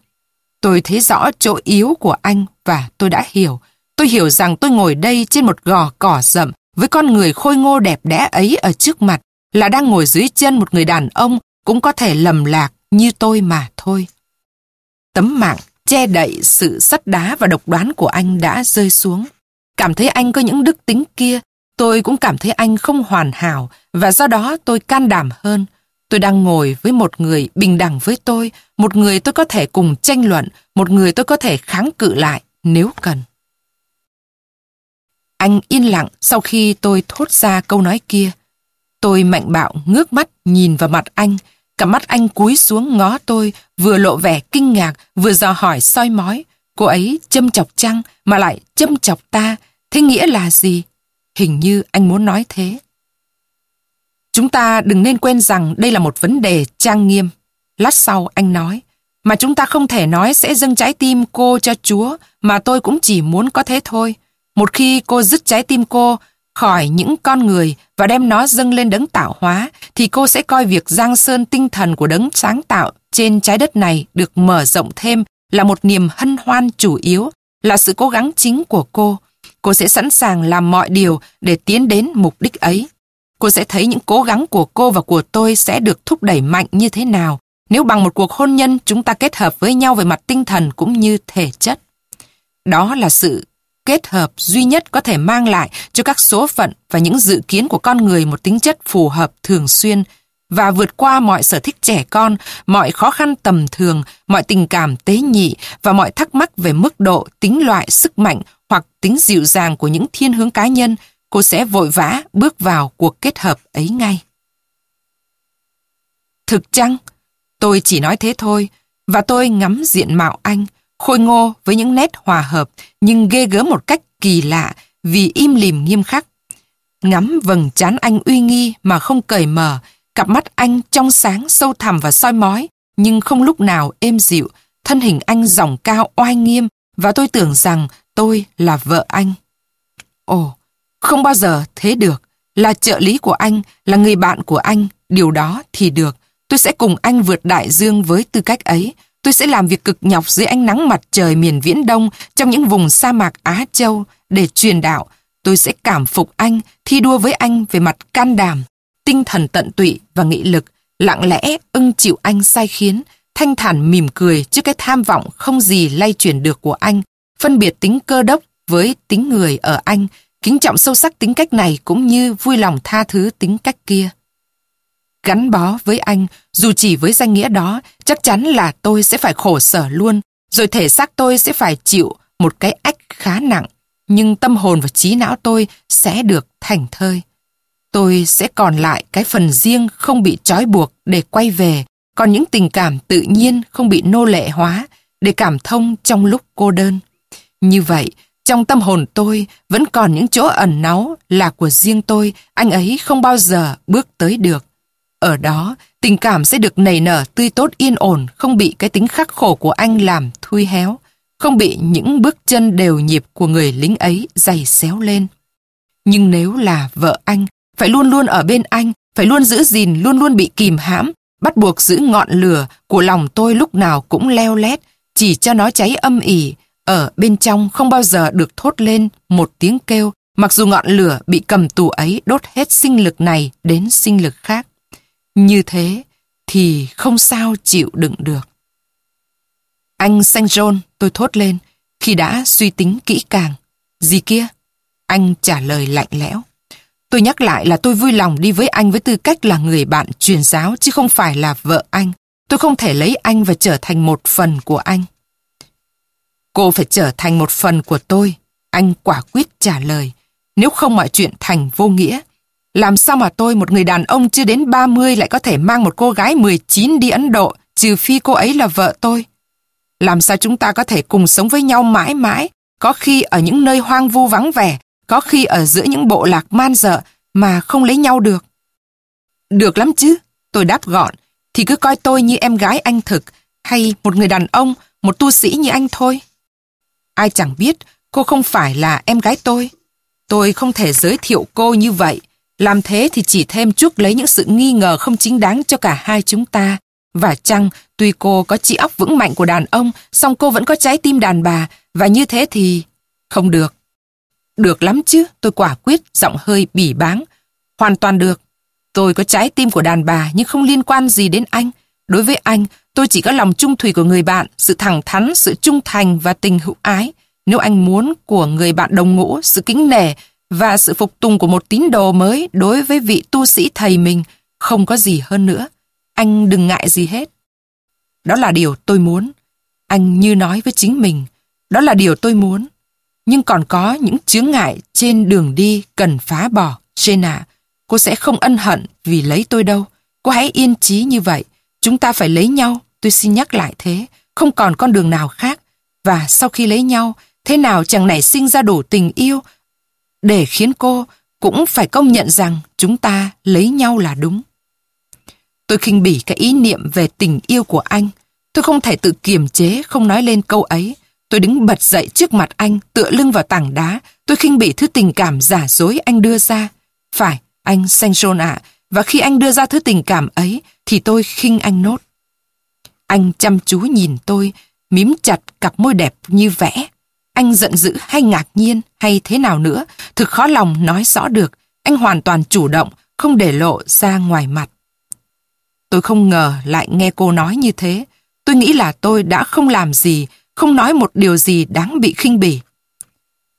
Tôi thấy rõ chỗ yếu của anh và tôi đã hiểu. Tôi hiểu rằng tôi ngồi đây trên một gò cỏ rậm với con người khôi ngô đẹp đẽ ấy ở trước mặt là đang ngồi dưới chân một người đàn ông cũng có thể lầm lạc như tôi mà thôi. Tấm mạng che đậy sự sắt đá và độc đoán của anh đã rơi xuống. Cảm thấy anh có những đức tính kia, tôi cũng cảm thấy anh không hoàn hảo và do đó tôi can đảm hơn. Tôi đang ngồi với một người bình đẳng với tôi, một người tôi có thể cùng tranh luận, một người tôi có thể kháng cự lại nếu cần. Anh yên lặng sau khi tôi thốt ra câu nói kia. Tôi mạnh bạo ngước mắt nhìn vào mặt anh, Cả mắt anh cúi xuống ngó tôi, vừa lộ vẻ kinh ngạc, vừa dò hỏi soi mói. Cô ấy châm chọc chăng mà lại châm chọc ta, thế nghĩa là gì? Hình như anh muốn nói thế. Chúng ta đừng nên quên rằng đây là một vấn đề trang nghiêm. Lát sau anh nói, mà chúng ta không thể nói sẽ dâng trái tim cô cho Chúa, mà tôi cũng chỉ muốn có thế thôi. Một khi cô dứt trái tim cô, khỏi những con người và đem nó dâng lên đấng tạo hóa, thì cô sẽ coi việc giang sơn tinh thần của đấng sáng tạo trên trái đất này được mở rộng thêm là một niềm hân hoan chủ yếu, là sự cố gắng chính của cô. Cô sẽ sẵn sàng làm mọi điều để tiến đến mục đích ấy. Cô sẽ thấy những cố gắng của cô và của tôi sẽ được thúc đẩy mạnh như thế nào nếu bằng một cuộc hôn nhân chúng ta kết hợp với nhau về mặt tinh thần cũng như thể chất. Đó là sự kết hợp duy nhất có thể mang lại cho các số phận và những dự kiến của con người một tính chất phù hợp thường xuyên và vượt qua mọi sở thích trẻ con, mọi khó khăn tầm thường, mọi tình cảm tế nhị và mọi thắc mắc về mức độ, tính loại, sức mạnh hoặc tính dịu dàng của những thiên hướng cá nhân, cô sẽ vội vã bước vào cuộc kết hợp ấy ngay. Thực chăng? Tôi chỉ nói thế thôi, và tôi ngắm diện mạo anh, khôi ngô với những nét hòa hợp nhưng ghê gớm một cách kỳ lạ vì im lìm nghiêm khắc. Ngắm vầng trán anh uy nghi mà không cởi mở, cặp mắt anh trong sáng sâu thẳm và soi mói, nhưng không lúc nào êm dịu, thân hình anh dòng cao oai nghiêm và tôi tưởng rằng tôi là vợ anh. Ồ, không bao giờ thế được. Là trợ lý của anh, là người bạn của anh, điều đó thì được. Tôi sẽ cùng anh vượt đại dương với tư cách ấy. Tôi sẽ làm việc cực nhọc dưới ánh nắng mặt trời miền Viễn Đông trong những vùng sa mạc Á Châu để truyền đạo. Tôi sẽ cảm phục anh, thi đua với anh về mặt can đảm, tinh thần tận tụy và nghị lực, lặng lẽ ưng chịu anh sai khiến, thanh thản mỉm cười trước cái tham vọng không gì lay chuyển được của anh, phân biệt tính cơ đốc với tính người ở anh, kính trọng sâu sắc tính cách này cũng như vui lòng tha thứ tính cách kia. Gắn bó với anh, dù chỉ với danh nghĩa đó, chắc chắn là tôi sẽ phải khổ sở luôn, rồi thể xác tôi sẽ phải chịu một cái ách khá nặng, nhưng tâm hồn và trí não tôi sẽ được thành thơi. Tôi sẽ còn lại cái phần riêng không bị trói buộc để quay về, còn những tình cảm tự nhiên không bị nô lệ hóa để cảm thông trong lúc cô đơn. Như vậy, trong tâm hồn tôi vẫn còn những chỗ ẩn náu là của riêng tôi, anh ấy không bao giờ bước tới được. Ở đó, tình cảm sẽ được nảy nở tươi tốt yên ổn, không bị cái tính khắc khổ của anh làm thui héo, không bị những bước chân đều nhịp của người lính ấy dày xéo lên. Nhưng nếu là vợ anh, phải luôn luôn ở bên anh, phải luôn giữ gìn, luôn luôn bị kìm hãm, bắt buộc giữ ngọn lửa của lòng tôi lúc nào cũng leo lét, chỉ cho nó cháy âm ỉ, ở bên trong không bao giờ được thốt lên một tiếng kêu, mặc dù ngọn lửa bị cầm tù ấy đốt hết sinh lực này đến sinh lực khác. Như thế thì không sao chịu đựng được. Anh Saint John, tôi thốt lên, khi đã suy tính kỹ càng. Gì kia? Anh trả lời lạnh lẽo. Tôi nhắc lại là tôi vui lòng đi với anh với tư cách là người bạn truyền giáo chứ không phải là vợ anh. Tôi không thể lấy anh và trở thành một phần của anh. Cô phải trở thành một phần của tôi. Anh quả quyết trả lời. Nếu không mọi chuyện thành vô nghĩa. Làm sao mà tôi, một người đàn ông chưa đến 30 lại có thể mang một cô gái 19 đi Ấn Độ, trừ phi cô ấy là vợ tôi? Làm sao chúng ta có thể cùng sống với nhau mãi mãi, có khi ở những nơi hoang vu vắng vẻ, có khi ở giữa những bộ lạc man dợ mà không lấy nhau được? Được lắm chứ, tôi đáp gọn, thì cứ coi tôi như em gái anh thực, hay một người đàn ông, một tu sĩ như anh thôi. Ai chẳng biết cô không phải là em gái tôi. Tôi không thể giới thiệu cô như vậy. Làm thế thì chỉ thêm chuốc lấy những sự nghi ngờ không chính đáng cho cả hai chúng ta. Và chăng, tuy cô có trí óc vững mạnh của đàn ông, song cô vẫn có trái tim đàn bà, và như thế thì... Không được. Được lắm chứ, tôi quả quyết, giọng hơi bỉ báng. Hoàn toàn được. Tôi có trái tim của đàn bà nhưng không liên quan gì đến anh. Đối với anh, tôi chỉ có lòng trung thủy của người bạn, sự thẳng thắn, sự trung thành và tình hữu ái. Nếu anh muốn của người bạn đồng ngũ, sự kính nể và sự phục tùng của một tín đồ mới đối với vị tu sĩ thầy mình, không có gì hơn nữa. Anh đừng ngại gì hết. Đó là điều tôi muốn. Anh như nói với chính mình, đó là điều tôi muốn. Nhưng còn có những chướng ngại trên đường đi cần phá bỏ. Jenna, cô sẽ không ân hận vì lấy tôi đâu. Cô hãy yên trí như vậy. Chúng ta phải lấy nhau, tôi xin nhắc lại thế, không còn con đường nào khác. Và sau khi lấy nhau, thế nào chẳng nảy sinh ra đủ tình yêu để khiến cô cũng phải công nhận rằng chúng ta lấy nhau là đúng. Tôi khinh bỉ cái ý niệm về tình yêu của anh. Tôi không thể tự kiềm chế không nói lên câu ấy. Tôi đứng bật dậy trước mặt anh, tựa lưng vào tảng đá. Tôi khinh bỉ thứ tình cảm giả dối anh đưa ra. Phải, anh xanh xôn ạ, và khi anh đưa ra thứ tình cảm ấy, thì tôi khinh anh nốt. Anh chăm chú nhìn tôi, mím chặt cặp môi đẹp như vẽ. Anh giận dữ hay ngạc nhiên hay thế nào nữa, thực khó lòng nói rõ được. Anh hoàn toàn chủ động, không để lộ ra ngoài mặt. Tôi không ngờ lại nghe cô nói như thế. Tôi nghĩ là tôi đã không làm gì, không nói một điều gì đáng bị khinh bỉ.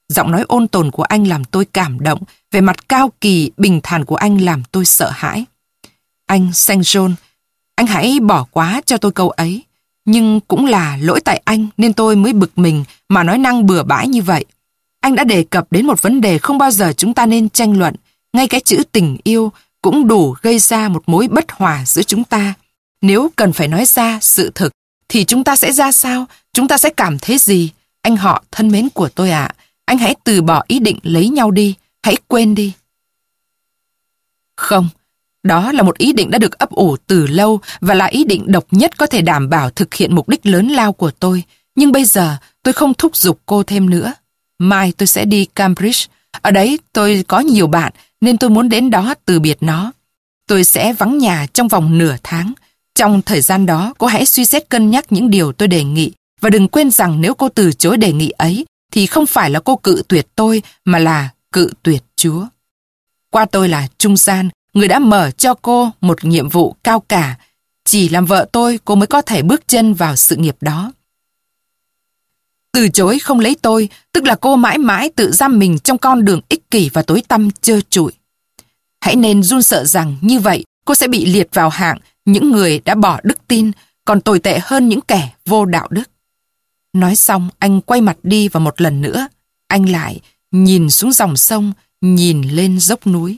Giọng nói ôn tồn của anh làm tôi cảm động, về mặt cao kỳ, bình thản của anh làm tôi sợ hãi. Anh Saint John, anh hãy bỏ quá cho tôi câu ấy. Nhưng cũng là lỗi tại anh nên tôi mới bực mình mà nói năng bừa bãi như vậy. Anh đã đề cập đến một vấn đề không bao giờ chúng ta nên tranh luận. Ngay cái chữ tình yêu cũng đủ gây ra một mối bất hòa giữa chúng ta. Nếu cần phải nói ra sự thực, thì chúng ta sẽ ra sao? Chúng ta sẽ cảm thấy gì? Anh họ thân mến của tôi ạ, anh hãy từ bỏ ý định lấy nhau đi, hãy quên đi. Không, đó là một ý định đã được ấp ủ từ lâu và là ý định độc nhất có thể đảm bảo thực hiện mục đích lớn lao của tôi. Nhưng bây giờ tôi không thúc giục cô thêm nữa. Mai tôi sẽ đi Cambridge. Ở đấy tôi có nhiều bạn nên tôi muốn đến đó từ biệt nó. Tôi sẽ vắng nhà trong vòng nửa tháng. Trong thời gian đó, cô hãy suy xét cân nhắc những điều tôi đề nghị và đừng quên rằng nếu cô từ chối đề nghị ấy thì không phải là cô cự tuyệt tôi mà là cự tuyệt Chúa. Qua tôi là trung gian, người đã mở cho cô một nhiệm vụ cao cả. Chỉ làm vợ tôi, cô mới có thể bước chân vào sự nghiệp đó. Từ chối không lấy tôi, tức là cô mãi mãi tự giam mình trong con đường ích kỷ và tối tăm trơ trụi. Hãy nên run sợ rằng như vậy cô sẽ bị liệt vào hạng những người đã bỏ đức tin, còn tồi tệ hơn những kẻ vô đạo đức. Nói xong, anh quay mặt đi và một lần nữa, anh lại nhìn xuống dòng sông, nhìn lên dốc núi.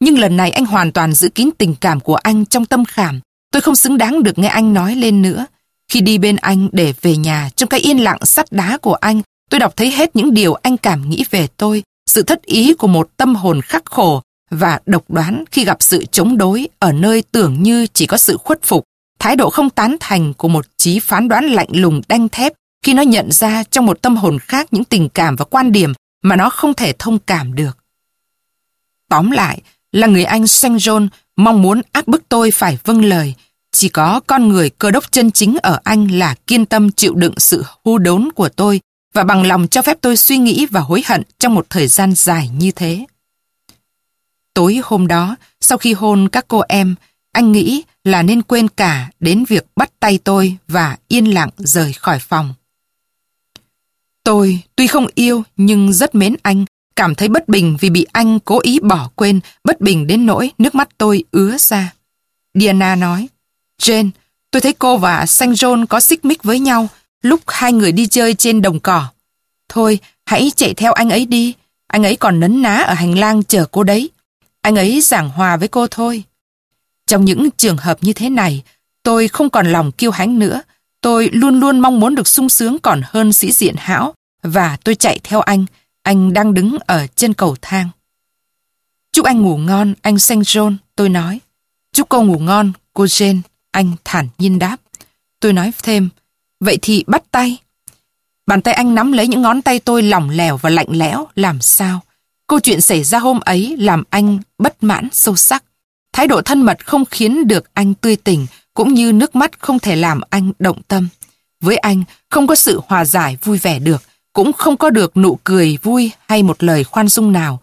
Nhưng lần này anh hoàn toàn giữ kín tình cảm của anh trong tâm khảm. Tôi không xứng đáng được nghe anh nói lên nữa. Khi đi bên anh để về nhà, trong cái yên lặng sắt đá của anh, tôi đọc thấy hết những điều anh cảm nghĩ về tôi, sự thất ý của một tâm hồn khắc khổ và độc đoán khi gặp sự chống đối ở nơi tưởng như chỉ có sự khuất phục, thái độ không tán thành của một trí phán đoán lạnh lùng đanh thép khi nó nhận ra trong một tâm hồn khác những tình cảm và quan điểm mà nó không thể thông cảm được. Tóm lại là người anh Saint John mong muốn áp bức tôi phải vâng lời. Chỉ có con người cơ đốc chân chính ở anh là kiên tâm chịu đựng sự hô đốn của tôi và bằng lòng cho phép tôi suy nghĩ và hối hận trong một thời gian dài như thế. Tối hôm đó, sau khi hôn các cô em, anh nghĩ là nên quên cả đến việc bắt tay tôi và yên lặng rời khỏi phòng. Tôi tuy không yêu nhưng rất mến anh, cảm thấy bất bình vì bị anh cố ý bỏ quên, bất bình đến nỗi nước mắt tôi ứa ra. Diana nói, Jane, tôi thấy cô và Saint John có xích mích với nhau lúc hai người đi chơi trên đồng cỏ. Thôi, hãy chạy theo anh ấy đi, anh ấy còn nấn ná ở hành lang chờ cô đấy. Anh ấy giảng hòa với cô thôi. Trong những trường hợp như thế này, tôi không còn lòng kiêu hãnh nữa. Tôi luôn luôn mong muốn được sung sướng còn hơn sĩ diện hão và tôi chạy theo anh. Anh đang đứng ở trên cầu thang. Chúc anh ngủ ngon, anh Saint John, tôi nói. Chúc cô ngủ ngon, cô Jane, anh thản nhiên đáp. Tôi nói thêm, vậy thì bắt tay. Bàn tay anh nắm lấy những ngón tay tôi lỏng lẻo và lạnh lẽo, làm sao? Câu chuyện xảy ra hôm ấy làm anh bất mãn sâu sắc. Thái độ thân mật không khiến được anh tươi tỉnh, cũng như nước mắt không thể làm anh động tâm. Với anh, không có sự hòa giải vui vẻ được, cũng không có được nụ cười vui hay một lời khoan dung nào.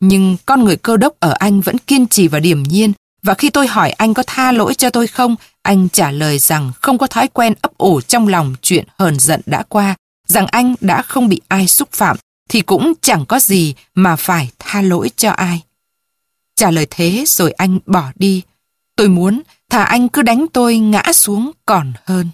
Nhưng con người cơ đốc ở anh vẫn kiên trì và điềm nhiên, và khi tôi hỏi anh có tha lỗi cho tôi không, anh trả lời rằng không có thói quen ấp ủ trong lòng chuyện hờn giận đã qua, rằng anh đã không bị ai xúc phạm, thì cũng chẳng có gì mà phải tha lỗi cho ai. Trả lời thế rồi anh bỏ đi. Tôi muốn thà anh cứ đánh tôi ngã xuống còn hơn.